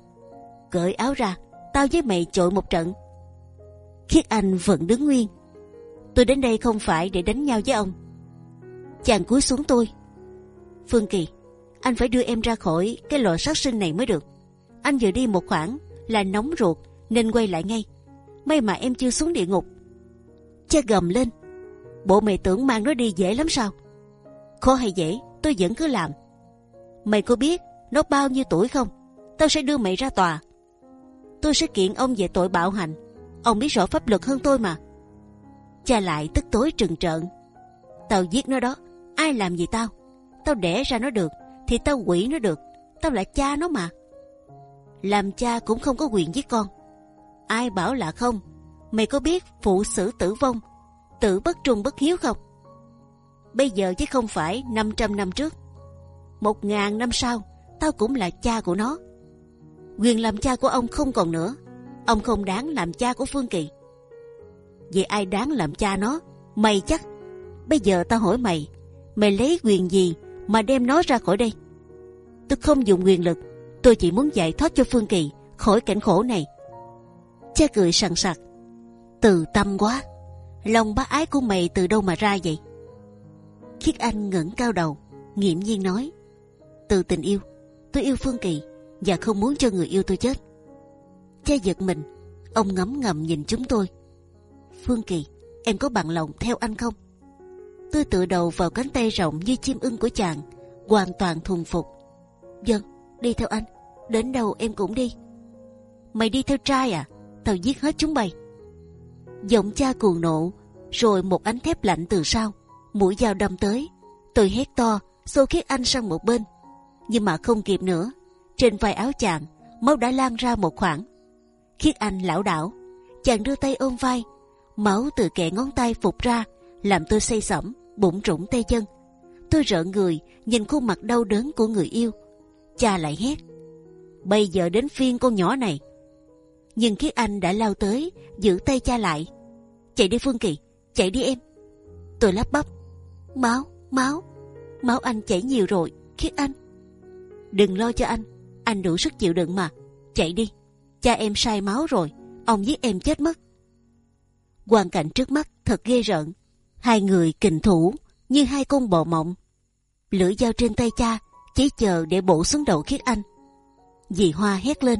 Cởi áo ra, tao với mày chội một trận. Khiết Anh vẫn đứng nguyên. Tôi đến đây không phải để đánh nhau với ông. Chàng cúi xuống tôi. Phương Kỳ, anh phải đưa em ra khỏi cái lò sát sinh này mới được. Anh vừa đi một khoảng là nóng ruột nên quay lại ngay. May mà em chưa xuống địa ngục. Cha gầm lên Bộ mày tưởng mang nó đi dễ lắm sao? Khó hay dễ, tôi vẫn cứ làm. Mày có biết nó bao nhiêu tuổi không? Tao sẽ đưa mày ra tòa. Tôi sẽ kiện ông về tội bạo hành. Ông biết rõ pháp luật hơn tôi mà. Cha lại tức tối trừng trợn. Tao giết nó đó, ai làm gì tao? Tao đẻ ra nó được, thì tao quỷ nó được. Tao là cha nó mà. Làm cha cũng không có quyền giết con. Ai bảo là không? Mày có biết phụ xử tử vong, tử bất trung bất hiếu không? Bây giờ chứ không phải 500 năm trước. Một ngàn năm sau, tao cũng là cha của nó. Quyền làm cha của ông không còn nữa. Ông không đáng làm cha của Phương Kỳ. Vậy ai đáng làm cha nó? Mày chắc. Bây giờ tao hỏi mày, mày lấy quyền gì mà đem nó ra khỏi đây? Tôi không dùng quyền lực, tôi chỉ muốn giải thoát cho Phương Kỳ khỏi cảnh khổ này. Cha cười sằng sặc, từ tâm quá. Lòng bác ái của mày từ đâu mà ra vậy? Khiết Anh ngẩng cao đầu, nghiễm nhiên nói: từ tình yêu, tôi yêu Phương Kỳ và không muốn cho người yêu tôi chết. Cha giật mình, ông ngấm ngầm nhìn chúng tôi. Phương Kỳ, em có bằng lòng theo anh không? Tôi tựa đầu vào cánh tay rộng như chim ưng của chàng, hoàn toàn thuần phục. Vâng, đi theo anh, đến đâu em cũng đi. Mày đi theo trai à? Tao giết hết chúng mày. Giọng cha cuồng nộ, rồi một ánh thép lạnh từ sau, mũi dao đâm tới. Tôi hét to, xô khiết anh sang một bên, nhưng mà không kịp nữa. Trên vai áo chàng, máu đã lan ra một khoảng. Khiết anh lảo đảo, chàng đưa tay ôm vai, máu từ kẽ ngón tay phục ra, làm tôi say sẩm, bụng rủng tay chân. Tôi rợ người nhìn khuôn mặt đau đớn của người yêu. Cha lại hét: bây giờ đến phiên con nhỏ này. Nhưng Khiết Anh đã lao tới giữ tay cha lại. Chạy đi Phương Kỳ, chạy đi em. Tôi lắp bắp: máu, máu, máu anh chảy nhiều rồi, Khiết Anh. Đừng lo cho anh, anh đủ sức chịu đựng mà. Chạy đi, cha em sai máu rồi, ông giết em chết mất. Hoàn cảnh trước mắt thật ghê rợn. Hai người kình thủ như hai con bò mộng. Lưỡi dao trên tay cha chỉ chờ để bổ xuống đầu khiết anh. Dì Hoa hét lên.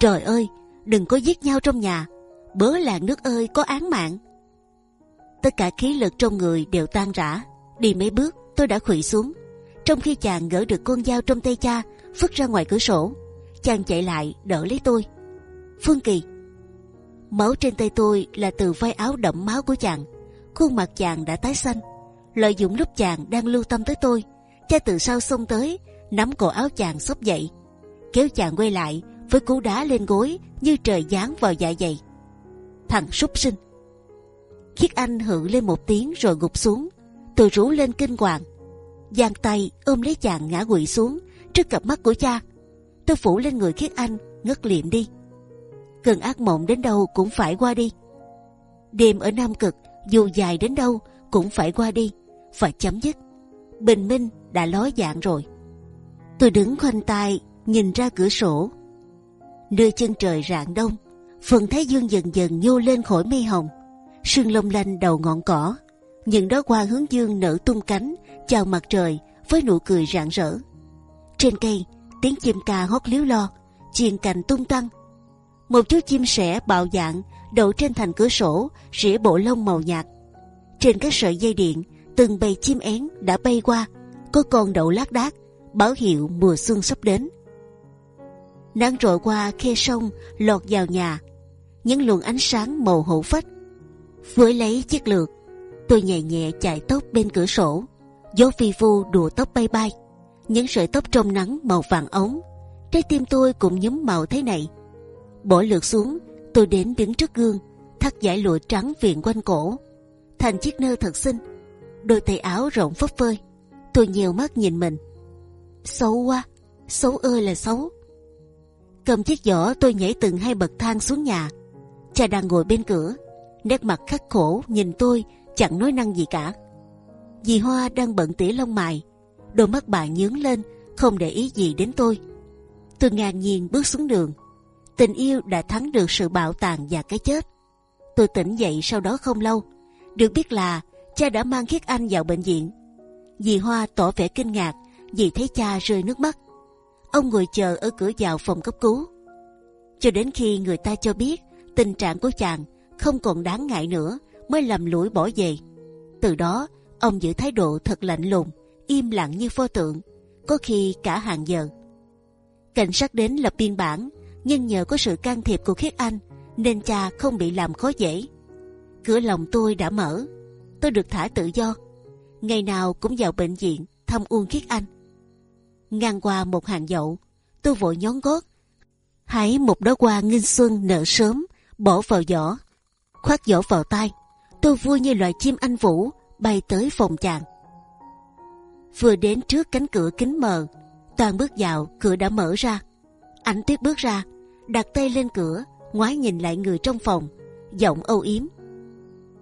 Trời ơi, đừng có giết nhau trong nhà. Bớ làng nước ơi có án mạng. Tất cả khí lực trong người đều tan rã. Đi mấy bước tôi đã khuỵu xuống. Trong khi chàng gỡ được con dao trong tay cha vứt ra ngoài cửa sổ, chàng chạy lại đỡ lấy tôi. Phương Kỳ, máu trên tay tôi là từ vai áo đẫm máu của chàng. Khuôn mặt chàng đã tái xanh. Lợi dụng lúc chàng đang lưu tâm tới tôi, cha từ sau xông tới nắm cổ áo chàng xốc dậy, kéo chàng quay lại với cú đá lên gối như trời giáng vào dạ dày. Thằng súc sinh! Khiết Anh hự lên một tiếng rồi gục xuống. Tôi rú lên kinh hoàng, giang tay ôm lấy chàng ngã quỵ xuống trước cặp mắt của cha. Tôi phủ lên người Khiết Anh ngất liệm đi. Cơn ác mộng đến đâu cũng phải qua đi. Đêm ở Nam Cực dù dài đến đâu cũng phải qua đi và chấm dứt. Bình minh đã ló dạng rồi. Tôi đứng khoanh tay nhìn ra cửa sổ. Nơi chân trời rạng đông, phần thái dương dần dần nhô lên khỏi mây hồng, sương lông lanh đầu ngọn cỏ, những đóa hoa hướng dương nở tung cánh chào mặt trời với nụ cười rạng rỡ. Trên cây tiếng chim ca hót líu lo, chiên cành tung tăng. Một chú chim sẻ bạo dạng đậu trên thành cửa sổ, rỉa bộ lông màu nhạt. Trên các sợi dây điện, từng bầy chim én đã bay qua, có con đậu lác đác, báo hiệu mùa xuân sắp đến. Nắng rọi qua khe sông lọt vào nhà, những luồng ánh sáng màu hổ phách. Với lấy chiếc lược, tôi nhẹ nhẹ chạy tóc bên cửa sổ, gió phi vu đùa tóc bay bay, những sợi tóc trong nắng màu vàng ống, trái tim tôi cũng nhúm màu thế này. Bỏ lược xuống, tôi đến đứng trước gương, thắt giải lụa trắng viền quanh cổ, thành chiếc nơ thật xinh, đôi tay áo rộng phấp phới. Tôi nhiều mắt nhìn mình, xấu quá, xấu ơi là xấu. Cầm chiếc giỏ tôi nhảy từng hai bậc thang xuống nhà. Cha đang ngồi bên cửa, nét mặt khắc khổ nhìn tôi chẳng nói năng gì cả. Dì Hoa đang bận tỉa lông mày, đôi mắt bà nhướng lên, không để ý gì đến tôi. Tôi ngạc nhiên bước xuống đường. Tình yêu đã thắng được sự bạo tàn và cái chết. Tôi tỉnh dậy sau đó không lâu, được biết là cha đã mang khiết anh vào bệnh viện. Dì Hoa tỏ vẻ kinh ngạc vì thấy cha rơi nước mắt. Ông ngồi chờ ở cửa vào phòng cấp cứu. Cho đến khi người ta cho biết tình trạng của chàng không còn đáng ngại nữa, mới lầm lũi bỏ về. Từ đó ông giữ thái độ thật lạnh lùng, im lặng như pho tượng, có khi cả hàng giờ. Cảnh sát đến lập biên bản, nhưng nhờ có sự can thiệp của khiết anh nên cha không bị làm khó dễ. cửa lòng tôi đã mở. Tôi được thả tự do. Ngày nào cũng vào bệnh viện thăm Uông Khiết Anh. Ngang qua một hàng dậu, tôi vội nhón gót, Hãy một đóa hoa nghinh xuân nở sớm, bỏ vào giỏ, khoác giỏ vào tay. Tôi vui như loài chim anh vũ bay tới phòng chàng. Vừa đến trước cánh cửa kính mờ, toàn bước vào, cửa đã mở ra. Ảnh tuyết bước ra, đặt tay lên cửa, ngoái nhìn lại người trong phòng, giọng âu yếm.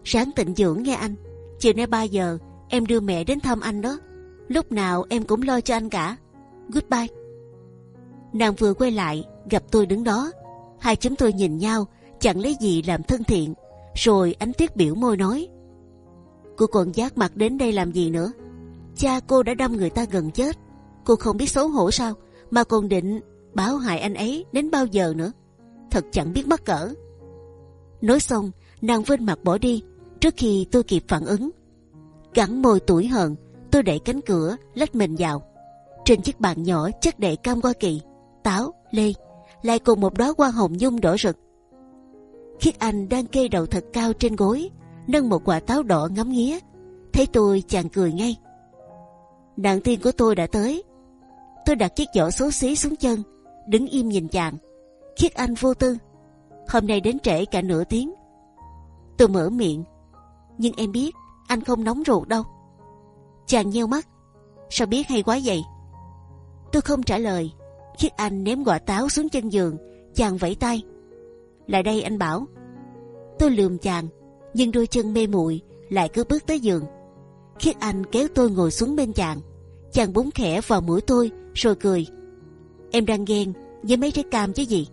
Sáng tịnh dưỡng nghe anh, chiều nay 3 giờ em đưa mẹ đến thăm anh đó. Lúc nào em cũng lo cho anh cả. Goodbye. Nàng vừa quay lại gặp tôi đứng đó, hai chúng tôi nhìn nhau chẳng lấy gì làm thân thiện. Rồi ánh tuyết biểu môi nói: cô còn giác mặt đến đây làm gì nữa? Cha cô đã đâm người ta gần chết, cô không biết xấu hổ sao mà còn định báo hại anh ấy đến bao giờ nữa? Thật chẳng biết mắc cỡ. Nói xong, nàng vên mặt bỏ đi trước khi tôi kịp phản ứng. Cắn môi tuổi hờn, tôi đẩy cánh cửa lách mình vào. Trên chiếc bàn nhỏ chất đầy cam hoa kỳ, táo, lê, lại cùng một đóa hoa hồng nhung đỏ rực. Khiết Anh đang kê đầu thật cao trên gối, nâng một quả táo đỏ ngắm nghía. Thấy tôi chàng cười ngay. Đàn tiên của tôi đã tới. Tôi đặt chiếc giỏ xấu xí xuống chân, đứng im nhìn chàng. Khiết Anh vô tư. Hôm nay đến trễ cả nửa tiếng. Tôi mở miệng, nhưng em biết anh không nóng ruột đâu. Chàng nheo mắt, sao biết hay quá vậy? Tôi không trả lời. Khiết Anh ném quả táo xuống chân giường, chàng vẫy tay. Lại đây anh bảo. Tôi lườm chàng, nhưng đôi chân mê muội lại cứ bước tới giường. Khiết Anh kéo tôi ngồi xuống bên chàng, chàng búng khẽ vào mũi tôi rồi cười. Em đang ghen với mấy trái cam chứ gì?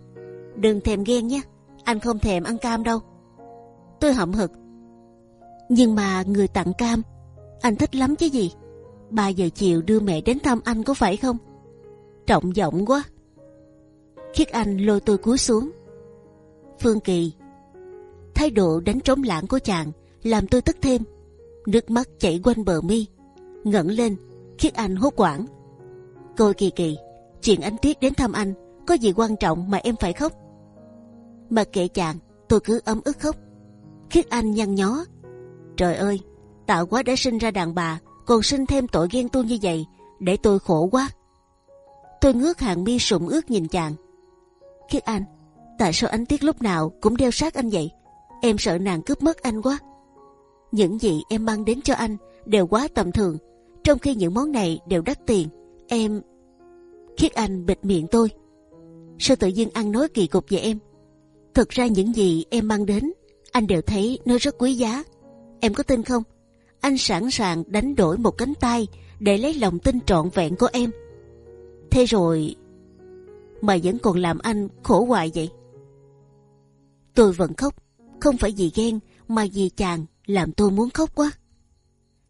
Đừng thèm ghen nhé, anh không thèm ăn cam đâu. Tôi hậm hực. Nhưng mà người tặng cam, anh thích lắm chứ gì? Ba giờ chiều đưa mẹ đến thăm anh có phải không? Trọng giọng quá. Khiết Anh lôi tôi cúi xuống. Phương Kỳ, thái độ đánh trống lãng của chàng làm tôi tức thêm. Nước mắt chảy quanh bờ mi, ngẩng lên, Khiết Anh hốt quảng. Cô Kỳ Kỳ, chuyện anh Tiết đến thăm anh có gì quan trọng mà em phải khóc? Mà kệ chàng, tôi cứ ấm ức khóc. Khiết Anh nhăn nhó. Trời ơi, tạo quá đã sinh ra đàn bà, còn sinh thêm tội ghen tuông như vậy, để tôi khổ quá. Tôi ngước hàng mi sụm ướt nhìn chàng. Khiết Anh, tại sao anh Tiết lúc nào cũng đeo sát anh vậy? Em sợ nàng cướp mất anh quá. Những gì em mang đến cho anh đều quá tầm thường, trong khi những món này đều đắt tiền. Em... Khiết Anh bịt miệng tôi. Sao tự nhiên ăn nói kỳ cục vậy em? Thực ra những gì em mang đến, anh đều thấy nó rất quý giá. Em có tin không? Anh sẵn sàng đánh đổi một cánh tay để lấy lòng tin trọn vẹn của em. Thế rồi, mà vẫn còn làm anh khổ hoài vậy. Tôi vẫn khóc, không phải vì ghen mà vì chàng làm tôi muốn khóc quá.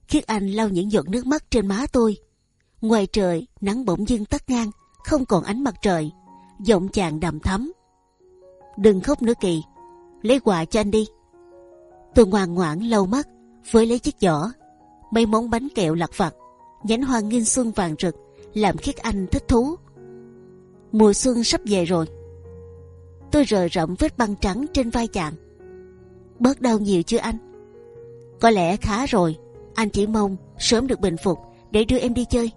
Khiết Anh lau những giọt nước mắt trên má tôi. Ngoài trời nắng bỗng dưng tắt ngang, không còn ánh mặt trời. Giọng chàng đầm thắm. Đừng khóc nữa kỳ, lấy quà cho anh đi. Tôi ngoan ngoãn lau mắt, với lấy chiếc giỏ, mấy món bánh kẹo lặt vặt, nhánh hoa nghinh xuân vàng rực làm Khiết Anh thích thú. Mùa xuân sắp về rồi. Tôi rời rậm vết băng trắng trên vai chàng. Bớt đau nhiều chưa anh? Có lẽ khá rồi. Anh chỉ mong sớm được bình phục để đưa em đi chơi.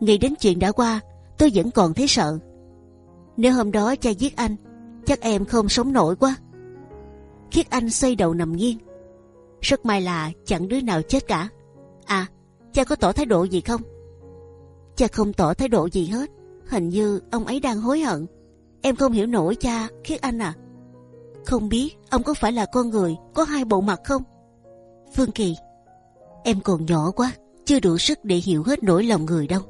Nghĩ đến chuyện đã qua, tôi vẫn còn thấy sợ. Nếu hôm đó cha giết anh, chắc em không sống nổi quá. Khiết Anh xoay đầu nằm nghiêng. Rất may là chẳng đứa nào chết cả. À, cha có tỏ thái độ gì không? Cha không tỏ thái độ gì hết. Hình như ông ấy đang hối hận. Em không hiểu nổi cha, Khiết Anh à. Không biết ông có phải là con người có hai bộ mặt không? Phương Kỳ, em còn nhỏ quá, chưa đủ sức để hiểu hết nỗi lòng người đâu.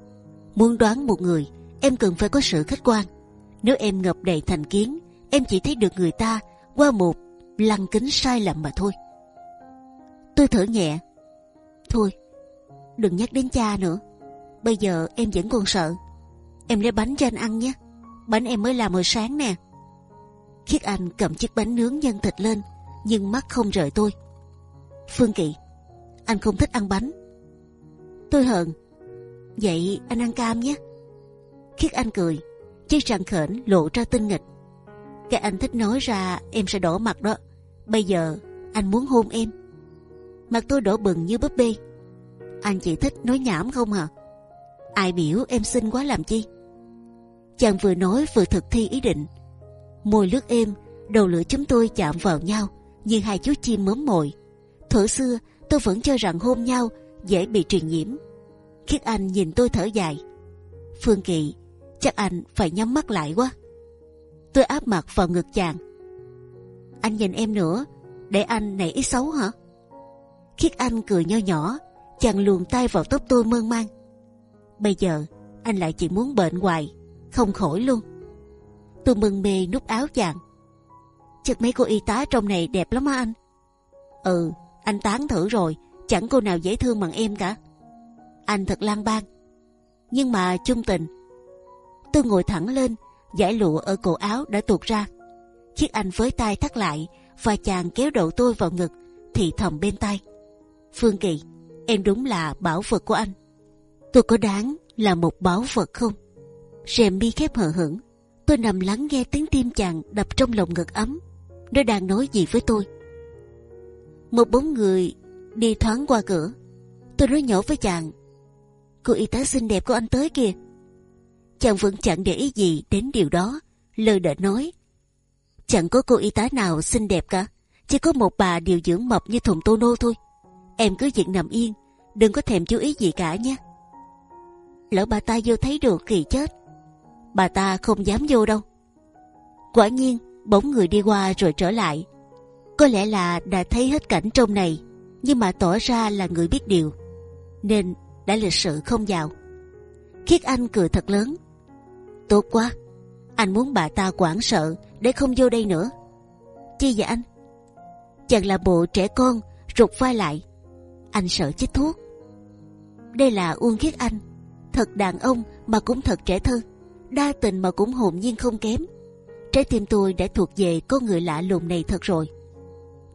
Muốn đoán một người, em cần phải có sự khách quan. Nếu em ngập đầy thành kiến, em chỉ thấy được người ta qua một lăng kính sai lầm mà thôi. Tôi thở nhẹ. Thôi, đừng nhắc đến cha nữa. Bây giờ em vẫn còn sợ. Em lấy bánh cho anh ăn nhé. Bánh em mới làm hồi sáng nè. Khiết Anh cầm chiếc bánh nướng nhân thịt lên, nhưng mắt không rời tôi. Phương Kỳ, anh không thích ăn bánh. Tôi hờn. Vậy anh ăn cam nhé. Khiết Anh cười, chiếc răng khểnh lộ ra tinh nghịch. Cái anh thích nói ra em sẽ đổ mặt đó. Bây giờ anh muốn hôn em. Mặt tôi đổ bừng như búp bê. Anh chỉ thích nói nhảm không hả? Ai biểu em xinh quá làm chi? Chàng vừa nói vừa thực thi ý định. Môi lướt êm, đầu lưỡi chúng tôi chạm vào nhau như hai chú chim mớm mồi. Thuở xưa tôi vẫn cho rằng hôn nhau dễ bị truyền nhiễm. Khiết Anh nhìn tôi thở dài. Phương Kỳ, chắc anh phải nhắm mắt lại quá. Tôi áp mặt vào ngực chàng. Anh nhìn em nữa, để anh nảy ý xấu hả? Khiết Anh cười nho nhỏ, chàng luồn tay vào tóc tôi mơn man. Bây giờ anh lại chỉ muốn bệnh hoài, không khỏi luôn. Tôi mừng mê nút áo chàng. Chắc mấy cô y tá trong này đẹp lắm á anh. Ừ, anh tán thử rồi, chẳng cô nào dễ thương bằng em cả. Anh thật lang bang, nhưng mà chung tình. Tôi ngồi thẳng lên, giải lụa ở cổ áo đã tuột ra. Chiếc anh với tay thắt lại và chàng kéo đầu tôi vào ngực, thì thầm bên tai. Phương Kỳ, em đúng là bảo vật của anh. Tôi có đáng là một bảo vật không? Rèm mi khép hờ hững, tôi nằm lắng nghe tiếng tim chàng đập trong lồng ngực ấm. Nó đang nói gì với tôi? Một bóng người đi thoáng qua cửa. Tôi nói nhỏ với chàng. Cô y tá xinh đẹp của anh tới kìa. Chàng vẫn chẳng để ý gì đến điều đó. Lơ đỡ nói. Chẳng có cô y tá nào xinh đẹp cả. Chỉ có một bà điều dưỡng mập như thùng tô nô thôi. Em cứ việc nằm yên. Đừng có thèm chú ý gì cả nhé. Lỡ bà ta vô thấy được kỳ chết. Bà ta không dám vô đâu. Quả nhiên, bóng người đi qua rồi trở lại. Có lẽ là đã thấy hết cảnh trong này, nhưng mà tỏ ra là người biết điều, nên đã lịch sự không vào. Khiết Anh cười thật lớn. Tốt quá, anh muốn bà ta quản sợ để không vô đây nữa. Chi vậy anh? Chàng là bộ trẻ con rụt vai lại. Anh sợ chích thuốc. Đây là Uông Khiết Anh, thật đàn ông mà cũng thật trẻ thơ, đa tình mà cũng hồn nhiên không kém Trái tim tôi đã thuộc về con người lạ lùng này thật rồi.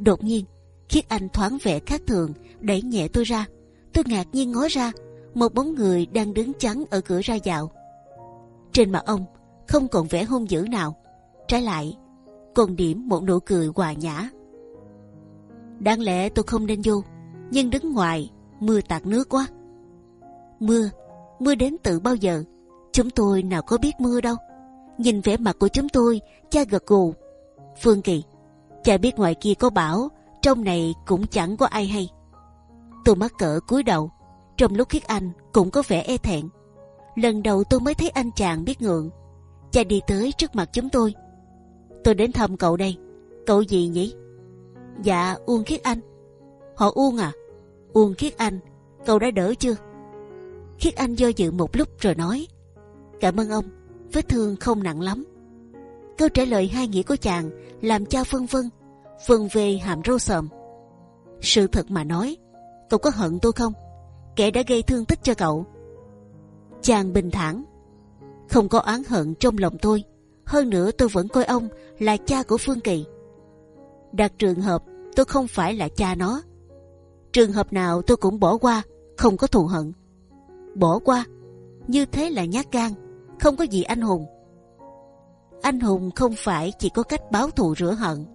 Đột nhiên, khiết anh thoáng vẻ khác thường, đẩy nhẹ tôi ra. Tôi ngạc nhiên ngó ra, một bóng người đang đứng chắn ở cửa ra dạo. Trên mặt ông không còn vẻ hung dữ nào, trái lại còn điểm một nụ cười hòa nhã. Đáng lẽ tôi không nên vô, nhưng đứng ngoài mưa tạt nước quá. Mưa, mưa đến từ bao giờ? Chúng tôi nào có biết mưa đâu. Nhìn vẻ mặt của chúng tôi, cha gật gù. Phương Kỳ, cha biết ngoài kia có bảo, trong này cũng chẳng có ai hay. Tôi mắc cỡ cúi đầu, trong lúc khiết anh cũng có vẻ e thẹn. Lần đầu tôi mới thấy anh chàng biết ngượng. Cha đi tới trước mặt chúng tôi. Tôi đến thăm cậu đây. Cậu gì nhỉ? Dạ Uông Khiết Anh. Họ Uông à? Uông Khiết Anh, cậu đã đỡ chưa? Khiết Anh do dự một lúc rồi nói. Cảm ơn ông vết thương không nặng lắm. Câu trả lời hai nghĩa của chàng làm cha phân vân, phân về hàm râu sờm. Sự thật mà nói, cậu có hận tôi không? Kẻ đã gây thương tích cho cậu. Chàng bình thản, không có oán hận trong lòng tôi. Hơn nữa tôi vẫn coi ông là cha của Phương Kỳ. Đặt trường hợp tôi không phải là cha nó. Trường hợp nào tôi cũng bỏ qua, không có thù hận. Bỏ qua, như thế là nhát gan không có gì anh hùng. Anh hùng không phải chỉ có cách báo thù rửa hận.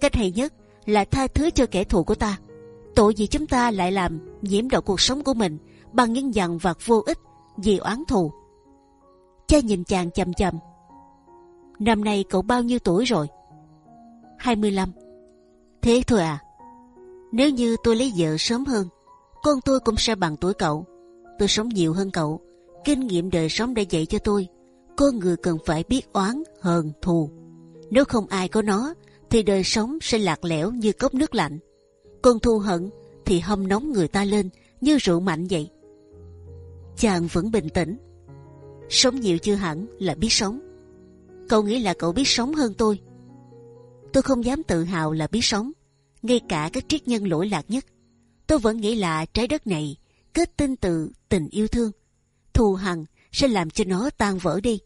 Cách hay nhất là tha thứ cho kẻ thù của ta. Tội gì chúng ta lại làm nhiễm độc cuộc sống của mình bằng những dằn vặt vô ích vì oán thù. Cha nhìn chàng chầm chầm. Năm nay cậu bao nhiêu tuổi rồi? 25. Thế thôi à? Nếu như tôi lấy vợ sớm hơn, con tôi cũng sẽ bằng tuổi cậu. Tôi sống nhiều hơn cậu, Kinh nghiệm đời sống đã dạy cho tôi, con người cần phải biết oán, hờn, thù. Nếu không ai có nó, thì đời sống sẽ lạc lẽo như cốc nước lạnh. Còn thù hận thì hâm nóng người ta lên như rượu mạnh vậy. Chàng vẫn bình tĩnh. Sống nhiều chưa hẳn là biết sống. Cậu nghĩ là cậu biết sống hơn tôi. Tôi không dám tự hào là biết sống. Ngay cả các triết nhân lỗi lạc nhất, tôi vẫn nghĩ là trái đất này kết tinh từ tình yêu thương thù hằn sẽ làm cho nó tan vỡ đi.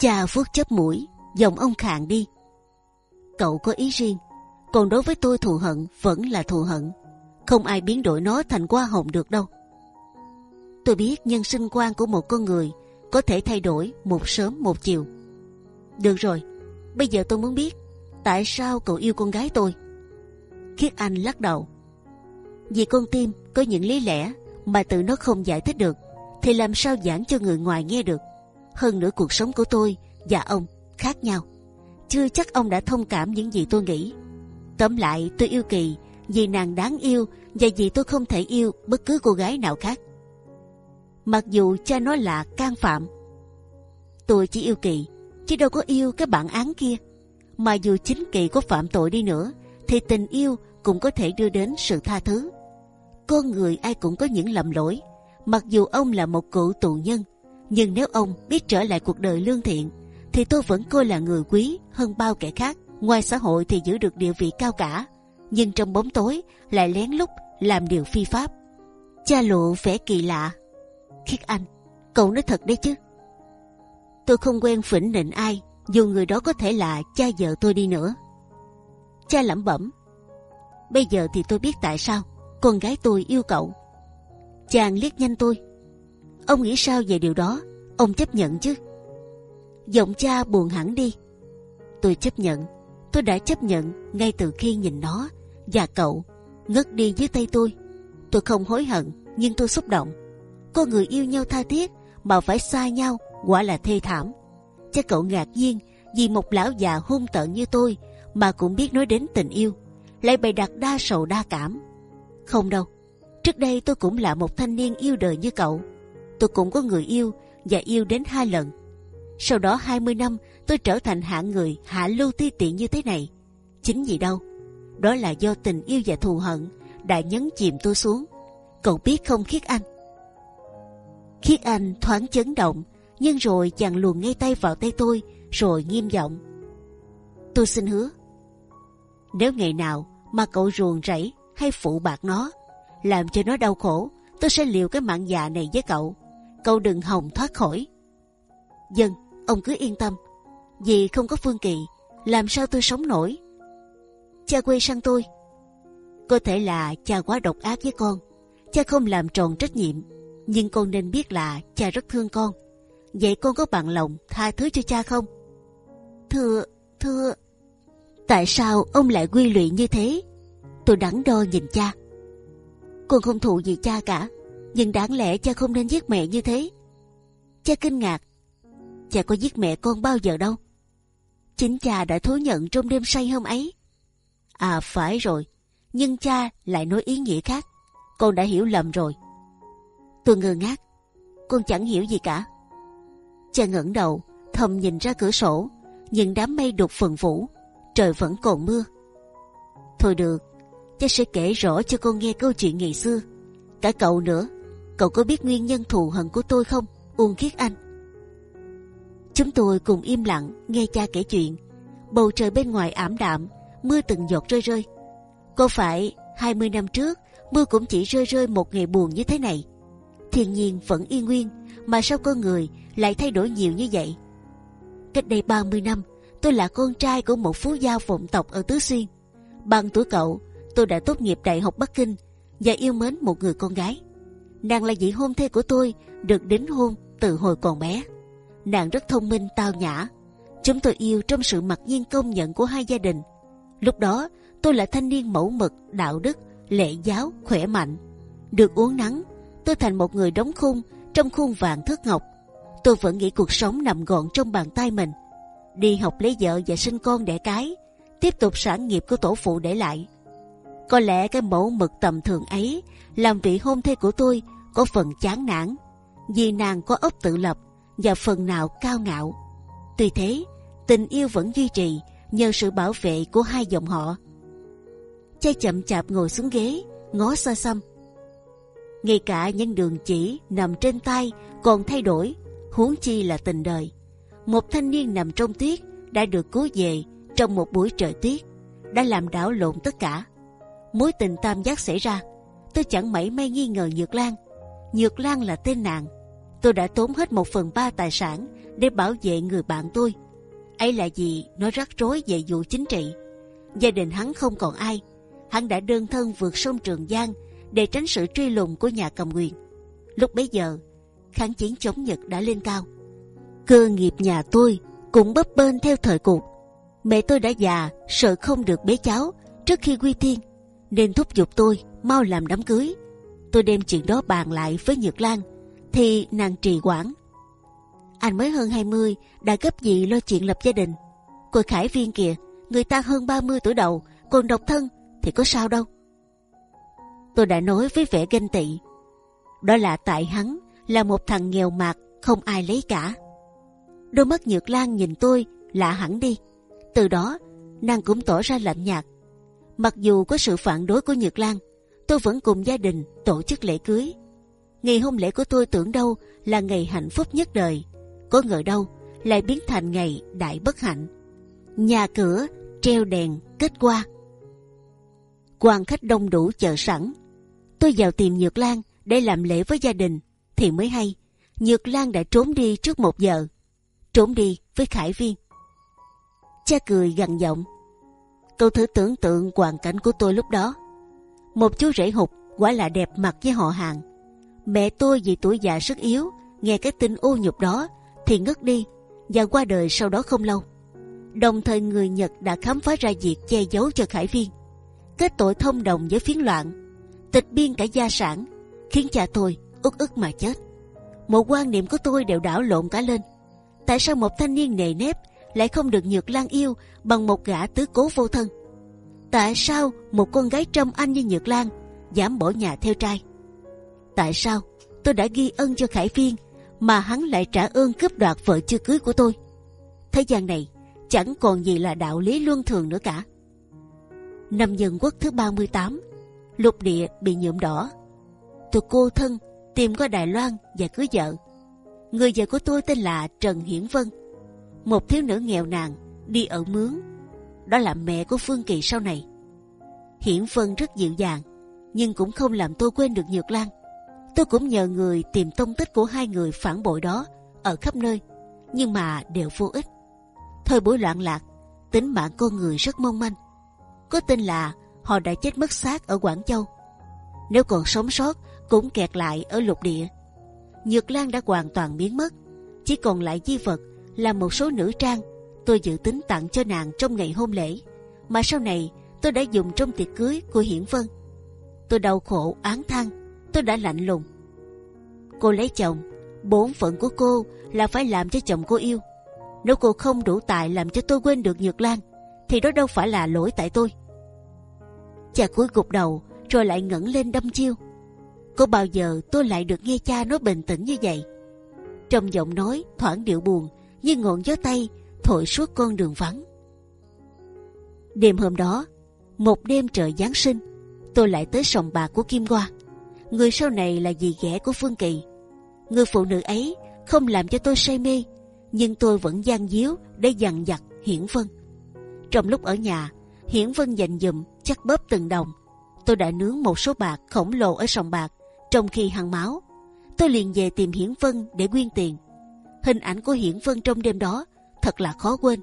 Cha phước chớp mũi, giọng ông khàn đi. Cậu có ý riêng, còn đối với tôi thù hận vẫn là thù hận, không ai biến đổi nó thành hoa hồng được đâu. Tôi biết nhân sinh quan của một con người có thể thay đổi một sớm một chiều. Được rồi, bây giờ tôi muốn biết tại sao cậu yêu con gái tôi. Khiết Anh lắc đầu. Vì con tim có những lý lẽ mà tự nó không giải thích được, thì làm sao giảng cho người ngoài nghe được? Hơn nữa cuộc sống của tôi và ông khác nhau. Chưa chắc ông đã thông cảm những gì tôi nghĩ. Tóm lại tôi yêu Kỳ vì nàng đáng yêu và vì tôi không thể yêu bất cứ cô gái nào khác. Mặc dù cha nói là can phạm, tôi chỉ yêu Kỳ chứ đâu có yêu cái bản án kia. Mà dù chính Kỳ có phạm tội đi nữa, thì tình yêu cũng có thể đưa đến sự tha thứ. Con người ai cũng có những lầm lỗi. Mặc dù ông là một cựu tù nhân, nhưng nếu ông biết trở lại cuộc đời lương thiện, thì tôi vẫn coi là người quý hơn bao kẻ khác. Ngoài xã hội thì giữ được địa vị cao cả, nhưng trong bóng tối lại lén lút làm điều phi pháp. Cha lộ vẻ kỳ lạ. Khiết Anh, cậu nói thật đấy chứ? Tôi không quen phỉnh nịnh ai, dù người đó có thể là cha vợ tôi đi nữa. Cha lẩm bẩm. Bây giờ thì tôi biết tại sao con gái tôi yêu cậu. Chàng liếc nhanh tôi. Ông nghĩ sao về điều đó? Ông chấp nhận chứ? Giọng cha buồn hẳn đi. Tôi chấp nhận. Tôi đã chấp nhận ngay từ khi nhìn nó và cậu ngất đi dưới tay tôi. Tôi không hối hận, nhưng tôi xúc động. Có người yêu nhau tha thiết mà phải xa nhau, quả là thê thảm. Chắc cậu ngạc nhiên vì một lão già hung tợn như tôi mà cũng biết nói đến tình yêu, lại bày đặt đa sầu đa cảm. Không đâu, trước đây tôi cũng là một thanh niên yêu đời như cậu. Tôi cũng có người yêu và yêu đến hai lần. Sau đó 20 năm tôi trở thành hạng người hạ lưu ti tiện như thế này. Chính vì đâu? Đó là do tình yêu và thù hận đã nhấn chìm tôi xuống. Cậu biết không Khiết Anh? Khiết Anh thoáng chấn động, nhưng rồi chàng luồn ngay tay vào tay tôi, rồi nghiêm giọng. Tôi xin hứa, nếu ngày nào mà cậu ruồng rẫy hay phụ bạc nó, làm cho nó đau khổ, tôi sẽ liều cái mạng già này với cậu. Cậu đừng hòng thoát khỏi. Dân, ông cứ yên tâm. Vì không có Phương Kỳ, làm sao tôi sống nổi? Cha quay sang tôi. Có thể là cha quá độc ác với con. Cha không làm tròn trách nhiệm. Nhưng con nên biết là cha rất thương con. Vậy con có bằng lòng tha thứ cho cha không? Thưa, thưa... Tại sao ông lại quy lụy như thế? Tôi đắn đo nhìn cha. Con không thù gì cha cả, nhưng đáng lẽ cha không nên giết mẹ như thế. Cha kinh ngạc. Cha có giết mẹ con bao giờ đâu. Chính cha đã thú nhận trong đêm say hôm ấy. À phải rồi, nhưng cha lại nói ý nghĩa khác. Con đã hiểu lầm rồi. Tôi ngơ ngác. Con chẳng hiểu gì cả. Cha ngẩng đầu, thầm nhìn ra cửa sổ, nhưng đám mây đục phần vũ, trời vẫn còn mưa. Thôi được, cha sẽ kể rõ cho con nghe câu chuyện ngày xưa. Cả cậu nữa, cậu có biết nguyên nhân thù hận của tôi không, Uông Khiết Anh? Chúng tôi cùng im lặng nghe cha kể chuyện. Bầu trời bên ngoài ảm đạm, mưa từng giọt rơi rơi. Có phải 20 năm trước mưa cũng chỉ rơi rơi một ngày buồn như thế này? Thiên nhiên vẫn yên nguyên, mà sao con người lại thay đổi nhiều như vậy? Cách đây 30 năm, tôi là con trai của một phú gia vọng tộc ở Tứ Xuyên. Bằng tuổi cậu, tôi đã tốt nghiệp đại học Bắc Kinh và yêu mến một người con gái. Nàng là vị hôn thê của tôi, được đính hôn từ hồi còn bé. Nàng rất thông minh, tao nhã. Chúng tôi yêu trong sự mặc nhiên công nhận của hai gia đình. Lúc đó, tôi là thanh niên mẫu mực, đạo đức, lệ giáo, khỏe mạnh. Được uống nắng, tôi thành một người đóng khung trong khuôn vàng thước ngọc. Tôi vẫn nghĩ cuộc sống nằm gọn trong bàn tay mình. Đi học lấy vợ và sinh con đẻ cái, tiếp tục sản nghiệp của tổ phụ để lại. Có lẽ cái mẫu mực tầm thường ấy làm vị hôn thê của tôi có phần chán nản, vì nàng có ốc tự lập và phần nào cao ngạo. Tuy thế, tình yêu vẫn duy trì nhờ sự bảo vệ của hai dòng họ. Cha chậm chạp ngồi xuống ghế, ngó xa xăm. Ngay cả những đường chỉ nằm trên tay còn thay đổi, huống chi là tình đời. Một thanh niên nằm trong tuyết đã được cứu về trong một buổi trời tuyết, đã làm đảo lộn tất cả. Mối tình tam giác xảy ra, tôi chẳng mảy may nghi ngờ Nhược Lan. Nhược Lan là tên nạn, Tôi đã tốn hết một phần ba tài sản để bảo vệ người bạn tôi. ấy là gì nó rắc rối về vụ chính trị. Gia đình hắn không còn ai. Hắn đã đơn thân vượt sông Trường Giang để tránh sự truy lùng của nhà cầm quyền. Lúc bấy giờ, kháng chiến chống Nhật đã lên cao. Cơ nghiệp nhà tôi cũng bấp bênh theo thời cuộc. Mẹ tôi đã già, sợ không được bế cháu trước khi quy tiên nên thúc giục tôi mau làm đám cưới. Tôi đem chuyện đó bàn lại với Nhược Lan, thì nàng trì quản. Anh mới hơn 20 đã gấp gì lo chuyện lập gia đình. Cô Khải Viên kìa, người ta hơn 30 tuổi đầu, còn độc thân thì có sao đâu. Tôi đã nói với vẻ ganh tị. Đó là tại hắn là một thằng nghèo mạt, không ai lấy cả. Đôi mắt Nhược Lan nhìn tôi lạ hẳn đi. Từ đó, nàng cũng tỏ ra lạnh nhạt. Mặc dù có sự phản đối của Nhược Lan, tôi vẫn cùng gia đình tổ chức lễ cưới. Ngày hôn lễ của tôi tưởng đâu là ngày hạnh phúc nhất đời, có ngờ đâu lại biến thành ngày đại bất hạnh. Nhà cửa treo đèn kết qua, quan khách đông đủ chờ sẵn. Tôi vào tìm Nhược Lan để làm lễ với gia đình, thì mới hay Nhược Lan đã trốn đi trước một giờ, trốn đi với Khải Viên. Cha cười gằn giọng. Tôi thử tưởng tượng hoàn cảnh của tôi lúc đó. Một chú rể hụt quả là đẹp mặt với họ hàng. Mẹ tôi vì tuổi già sức yếu, nghe cái tin ô nhục đó thì ngất đi và qua đời sau đó không lâu. Đồng thời người Nhật đã khám phá ra việc che giấu cho Khải Viên, kết tội thông đồng với phiến loạn, tịch biên cả gia sản, khiến cha tôi ức ức mà chết. Một quan niệm của tôi đều đảo lộn cả lên. Tại sao một thanh niên nề nếp lại không được Nhược Lan yêu bằng một gã tứ cố vô thân? Tại sao một con gái trâm anh như Nhược Lan dám bỏ nhà theo trai? Tại sao tôi đã ghi ân cho Khải phiên mà hắn lại trả ơn cướp đoạt vợ chưa cưới của tôi? Thế gian này chẳng còn gì là đạo lý luân thường nữa cả. Năm Dân Quốc thứ 38 Lục địa bị nhuộm đỏ Tôi cô thân tìm qua Đài Loan và cưới vợ. Người vợ của tôi tên là Trần Hiển Vân, một thiếu nữ nghèo nàn đi ở mướn. Đó là mẹ của Phương Kỳ sau này. Hiển Vân rất dịu dàng, nhưng cũng không làm tôi quên được Nhược Lan. Tôi cũng nhờ người tìm tung tích của hai người phản bội đó ở khắp nơi, nhưng mà đều vô ích. Thời buổi loạn lạc, tính mạng con người rất mong manh. Có tin là họ đã chết mất xác ở Quảng Châu. Nếu còn sống sót cũng kẹt lại ở lục địa. Nhược Lan đã hoàn toàn biến mất, chỉ còn lại di vật là một số nữ trang tôi dự tính tặng cho nàng trong ngày hôn lễ, mà sau này tôi đã dùng trong tiệc cưới của Hiển Vân. Tôi đau khổ án than, tôi đã lạnh lùng. Cô lấy chồng, bổn phận của cô là phải làm cho chồng cô yêu. Nếu cô không đủ tài làm cho tôi quên được Nhược Lan, thì đó đâu phải là lỗi tại tôi. Cha cuối gục đầu rồi lại ngẩng lên đâm chiêu. Có bao giờ tôi lại được nghe cha nói bình tĩnh như vậy? Trong giọng nói thoảng điệu buồn như ngọn gió tây thổi suốt con đường vắng. Đêm hôm đó, một đêm trời Giáng sinh, tôi lại tới sòng bạc của Kim Hoa. Người sau này là dì ghẻ của Phương Kỳ. Người phụ nữ ấy không làm cho tôi say mê, nhưng tôi vẫn gian díu để dằn vặt Hiển Vân. Trong lúc ở nhà, Hiển Vân dành dụm chắc bóp từng đồng. Tôi đã nướng một số bạc khổng lồ ở sòng bạc trong khi hăng máu, tôi liền về tìm Hiển Vân để quyên tiền. Hình ảnh của Hiển Vân trong đêm đó thật là khó quên.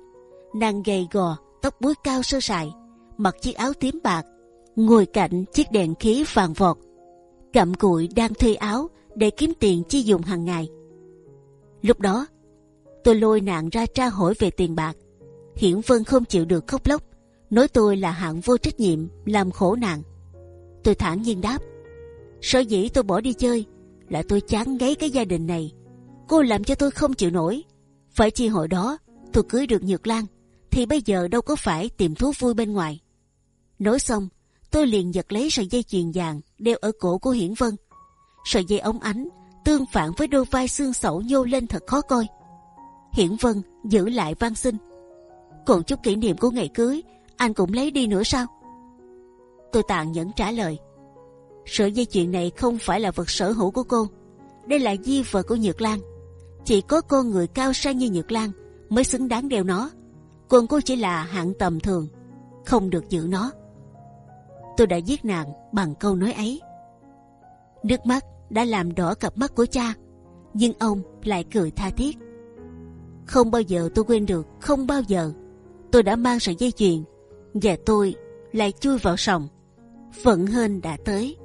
Nàng gầy gò, tóc búi cao sơ sài, mặc chiếc áo tím bạc, ngồi cạnh chiếc đèn khí vàng vọt, cặm cụi đang thuê áo để kiếm tiền chi dùng hàng ngày. Lúc đó, tôi lôi nàng ra tra hỏi về tiền bạc. Hiển Vân không chịu được khóc lóc, nói tôi là hạng vô trách nhiệm làm khổ nàng. Tôi thản nhiên đáp sở dĩ tôi bỏ đi chơi là tôi chán ngấy cái gia đình này. Cô làm cho tôi không chịu nổi. Phải chi hồi đó tôi cưới được Nhược Lan thì bây giờ đâu có phải tìm thú vui bên ngoài. Nói xong, tôi liền giật lấy sợi dây chuyền vàng đeo ở cổ của Hiển Vân. Sợi dây ống ánh tương phản với đôi vai xương sẩu nhô lên thật khó coi. Hiển Vân giữ lại van xin. Còn chút kỷ niệm của ngày cưới, anh cũng lấy đi nữa sao? Tôi tàn nhẫn trả lời. Sợi dây chuyền này không phải là vật sở hữu của cô. Đây là di vật của Nhược Lan. Chỉ có cô người cao sang như Nhược Lan mới xứng đáng đeo nó. Còn cô chỉ là hạng tầm thường, không được giữ nó. Tôi đã giết nàng bằng câu nói ấy. Nước mắt đã làm đỏ cặp mắt của cha, nhưng ông lại cười tha thiết. Không bao giờ tôi quên được, không bao giờ. Tôi đã mang sợi dây chuyền và tôi lại chui vào sòng. Phận hên đã tới.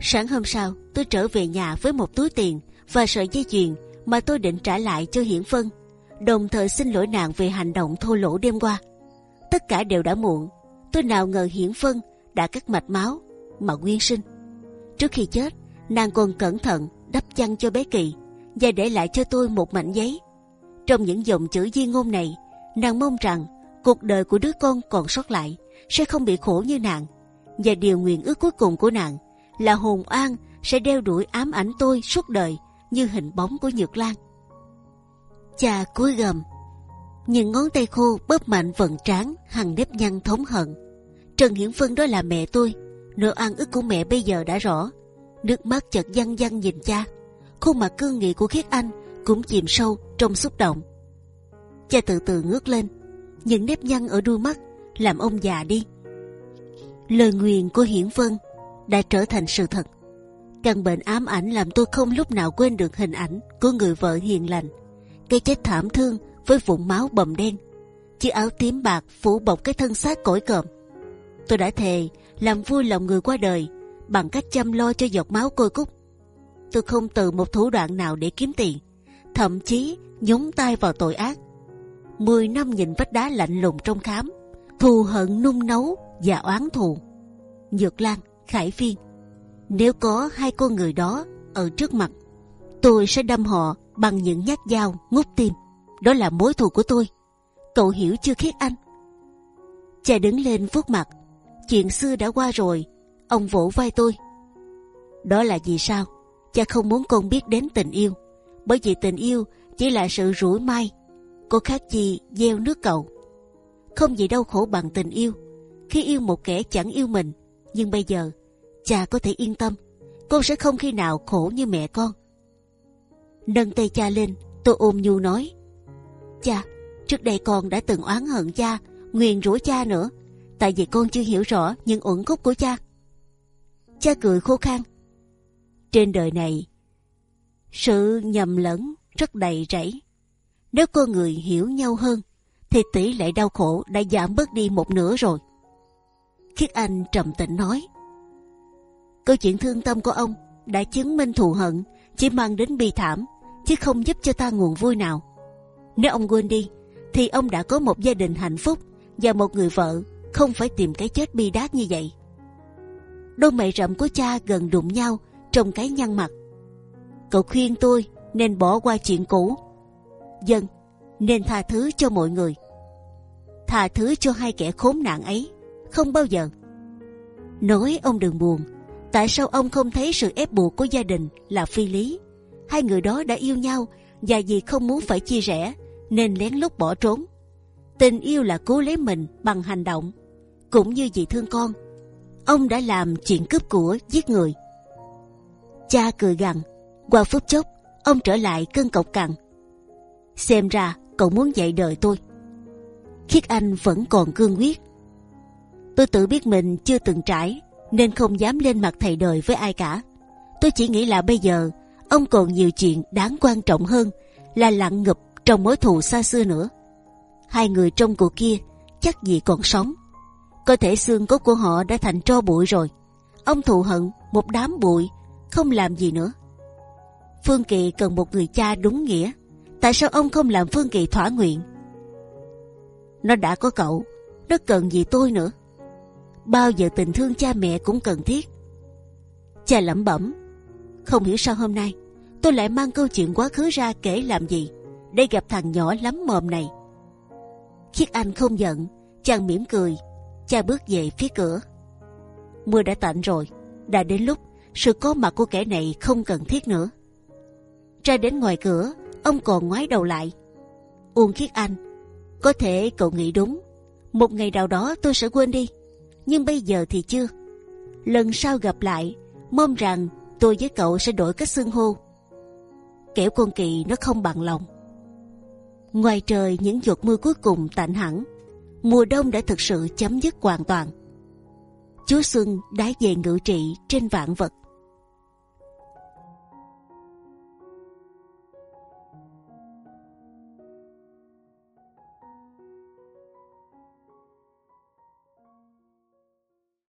Sáng hôm sau, tôi trở về nhà với một túi tiền và sợi dây chuyền mà tôi định trả lại cho Hiển Vân, đồng thời xin lỗi nàng về hành động thô lỗ đêm qua. Tất cả đều đã muộn. Tôi nào ngờ Hiển Phân đã cắt mạch máu mà nguyên sinh. Trước khi chết, nàng còn cẩn thận đắp chăn cho bé Kỳ và để lại cho tôi một mảnh giấy. Trong những dòng chữ di ngôn này, nàng mong rằng cuộc đời của đứa con còn sót lại sẽ không bị khổ như nàng và điều nguyện ước cuối cùng của nàng là hồn an sẽ đeo đuổi ám ảnh tôi suốt đời như hình bóng của nhược lan. Cha cúi gầm, những ngón tay khô bóp mạnh vận trán hằng nếp nhăn thống hận. Trần Hiển Phân đó là mẹ tôi, nỗi ăn ức của mẹ bây giờ đã rõ. Nước mắt chợt văng văng nhìn cha, khuôn mặt cương nghị của khiết anh cũng chìm sâu trong xúc động. Cha từ từ ngước lên, những nếp nhăn ở đuôi mắt làm ông già đi. Lời nguyền của Hiển Vân đã trở thành sự thật. Căn bệnh ám ảnh làm tôi không lúc nào quên được hình ảnh của người vợ hiền lành, cái chết thảm thương với vụn máu bầm đen, chiếc áo tím bạc phủ bọc cái thân xác cỗi cộm. Tôi đã thề làm vui lòng người qua đời bằng cách chăm lo cho giọt máu côi cúc. Tôi không từ một thủ đoạn nào để kiếm tiền, thậm chí nhúng tay vào tội ác. Mười năm nhìn vách đá lạnh lùng trong khám, thù hận nung nấu và oán thù. Nhược Lan, Khải Phiên, nếu có hai con người đó ở trước mặt, tôi sẽ đâm họ bằng những nhát dao ngút tim. Đó là mối thù của tôi. Cậu hiểu chưa khiết anh? Cha đứng lên vuốt mặt. Chuyện xưa đã qua rồi. Ông vỗ vai tôi. Đó là vì sao? Cha không muốn con biết đến tình yêu. Bởi vì tình yêu chỉ là sự rủi mai. Có khác gì gieo nước cậu. Không gì đau khổ bằng tình yêu. Khi yêu một kẻ chẳng yêu mình. Nhưng bây giờ, cha có thể yên tâm. Con sẽ không khi nào khổ như mẹ con. Nâng tay cha lên, tôi ôm nhu nói. Cha, trước đây con đã từng oán hận cha, nguyền rủa cha nữa. Tại vì con chưa hiểu rõ những uẩn khúc của cha. Cha cười khô khan. Trên đời này, sự nhầm lẫn rất đầy rẫy. Nếu con người hiểu nhau hơn, thì tỷ lệ đau khổ đã giảm bớt đi một nửa rồi. Khiết Anh trầm tĩnh nói. Câu chuyện thương tâm của ông đã chứng minh thù hận chỉ mang đến bi thảm, chứ không giúp cho ta nguồn vui nào. Nếu ông quên đi, thì ông đã có một gia đình hạnh phúc và một người vợ không phải tìm cái chết bi đát như vậy. Đôi mày rậm của cha gần đụng nhau trong cái nhăn mặt. Cậu khuyên tôi nên bỏ qua chuyện cũ. Dân nên tha thứ cho mọi người. Tha thứ cho hai kẻ khốn nạn ấy, không bao giờ. Nói ông đừng buồn, tại sao ông không thấy sự ép buộc của gia đình là phi lý? Hai người đó đã yêu nhau và vì không muốn phải chia rẽ nên lén lút bỏ trốn. Tình yêu là cố lấy mình bằng hành động, cũng như vì thương con. Ông đã làm chuyện cướp của giết người. Cha cười gằn, qua phút chốc ông trở lại cơn cộc cằn. Xem ra cậu muốn dạy đời tôi. Khiết Anh vẫn còn cương quyết. Tôi tự biết mình chưa từng trải nên không dám lên mặt thầy đời với ai cả. Tôi chỉ nghĩ là bây giờ ông còn nhiều chuyện đáng quan trọng hơn là lặng ngập trong mối thù xa xưa nữa. Hai người trong cuộc kia chắc gì còn sống. Cơ thể xương cốt của họ đã thành tro bụi rồi. Ông thù hận một đám bụi, không làm gì nữa. Phương Kỳ cần một người cha đúng nghĩa. Tại sao ông không làm Phương Kỳ thỏa nguyện? Nó đã có cậu, nó cần gì tôi nữa? Bao giờ tình thương cha mẹ cũng cần thiết. Cha lẩm bẩm, không hiểu sao hôm nay tôi lại mang câu chuyện quá khứ ra kể làm gì để gặp thằng nhỏ lắm mồm này. Khiết Anh không giận, chàng mỉm cười, cha bước về phía cửa. Mưa đã tạnh rồi, đã đến lúc sự có mặt của kẻ này không cần thiết nữa. Ra đến ngoài cửa, ông còn ngoái đầu lại. Uông Khiết Anh, có thể cậu nghĩ đúng, một ngày nào đó tôi sẽ quên đi, nhưng bây giờ thì chưa. Lần sau gặp lại, mong rằng tôi với cậu sẽ đổi cách xưng hô. Kẻo con kỳ nó không bằng lòng. Ngoài trời những giọt mưa cuối cùng tạnh hẳn, mùa đông đã thực sự chấm dứt hoàn toàn. Chúa Xuân đã về ngự trị trên vạn vật.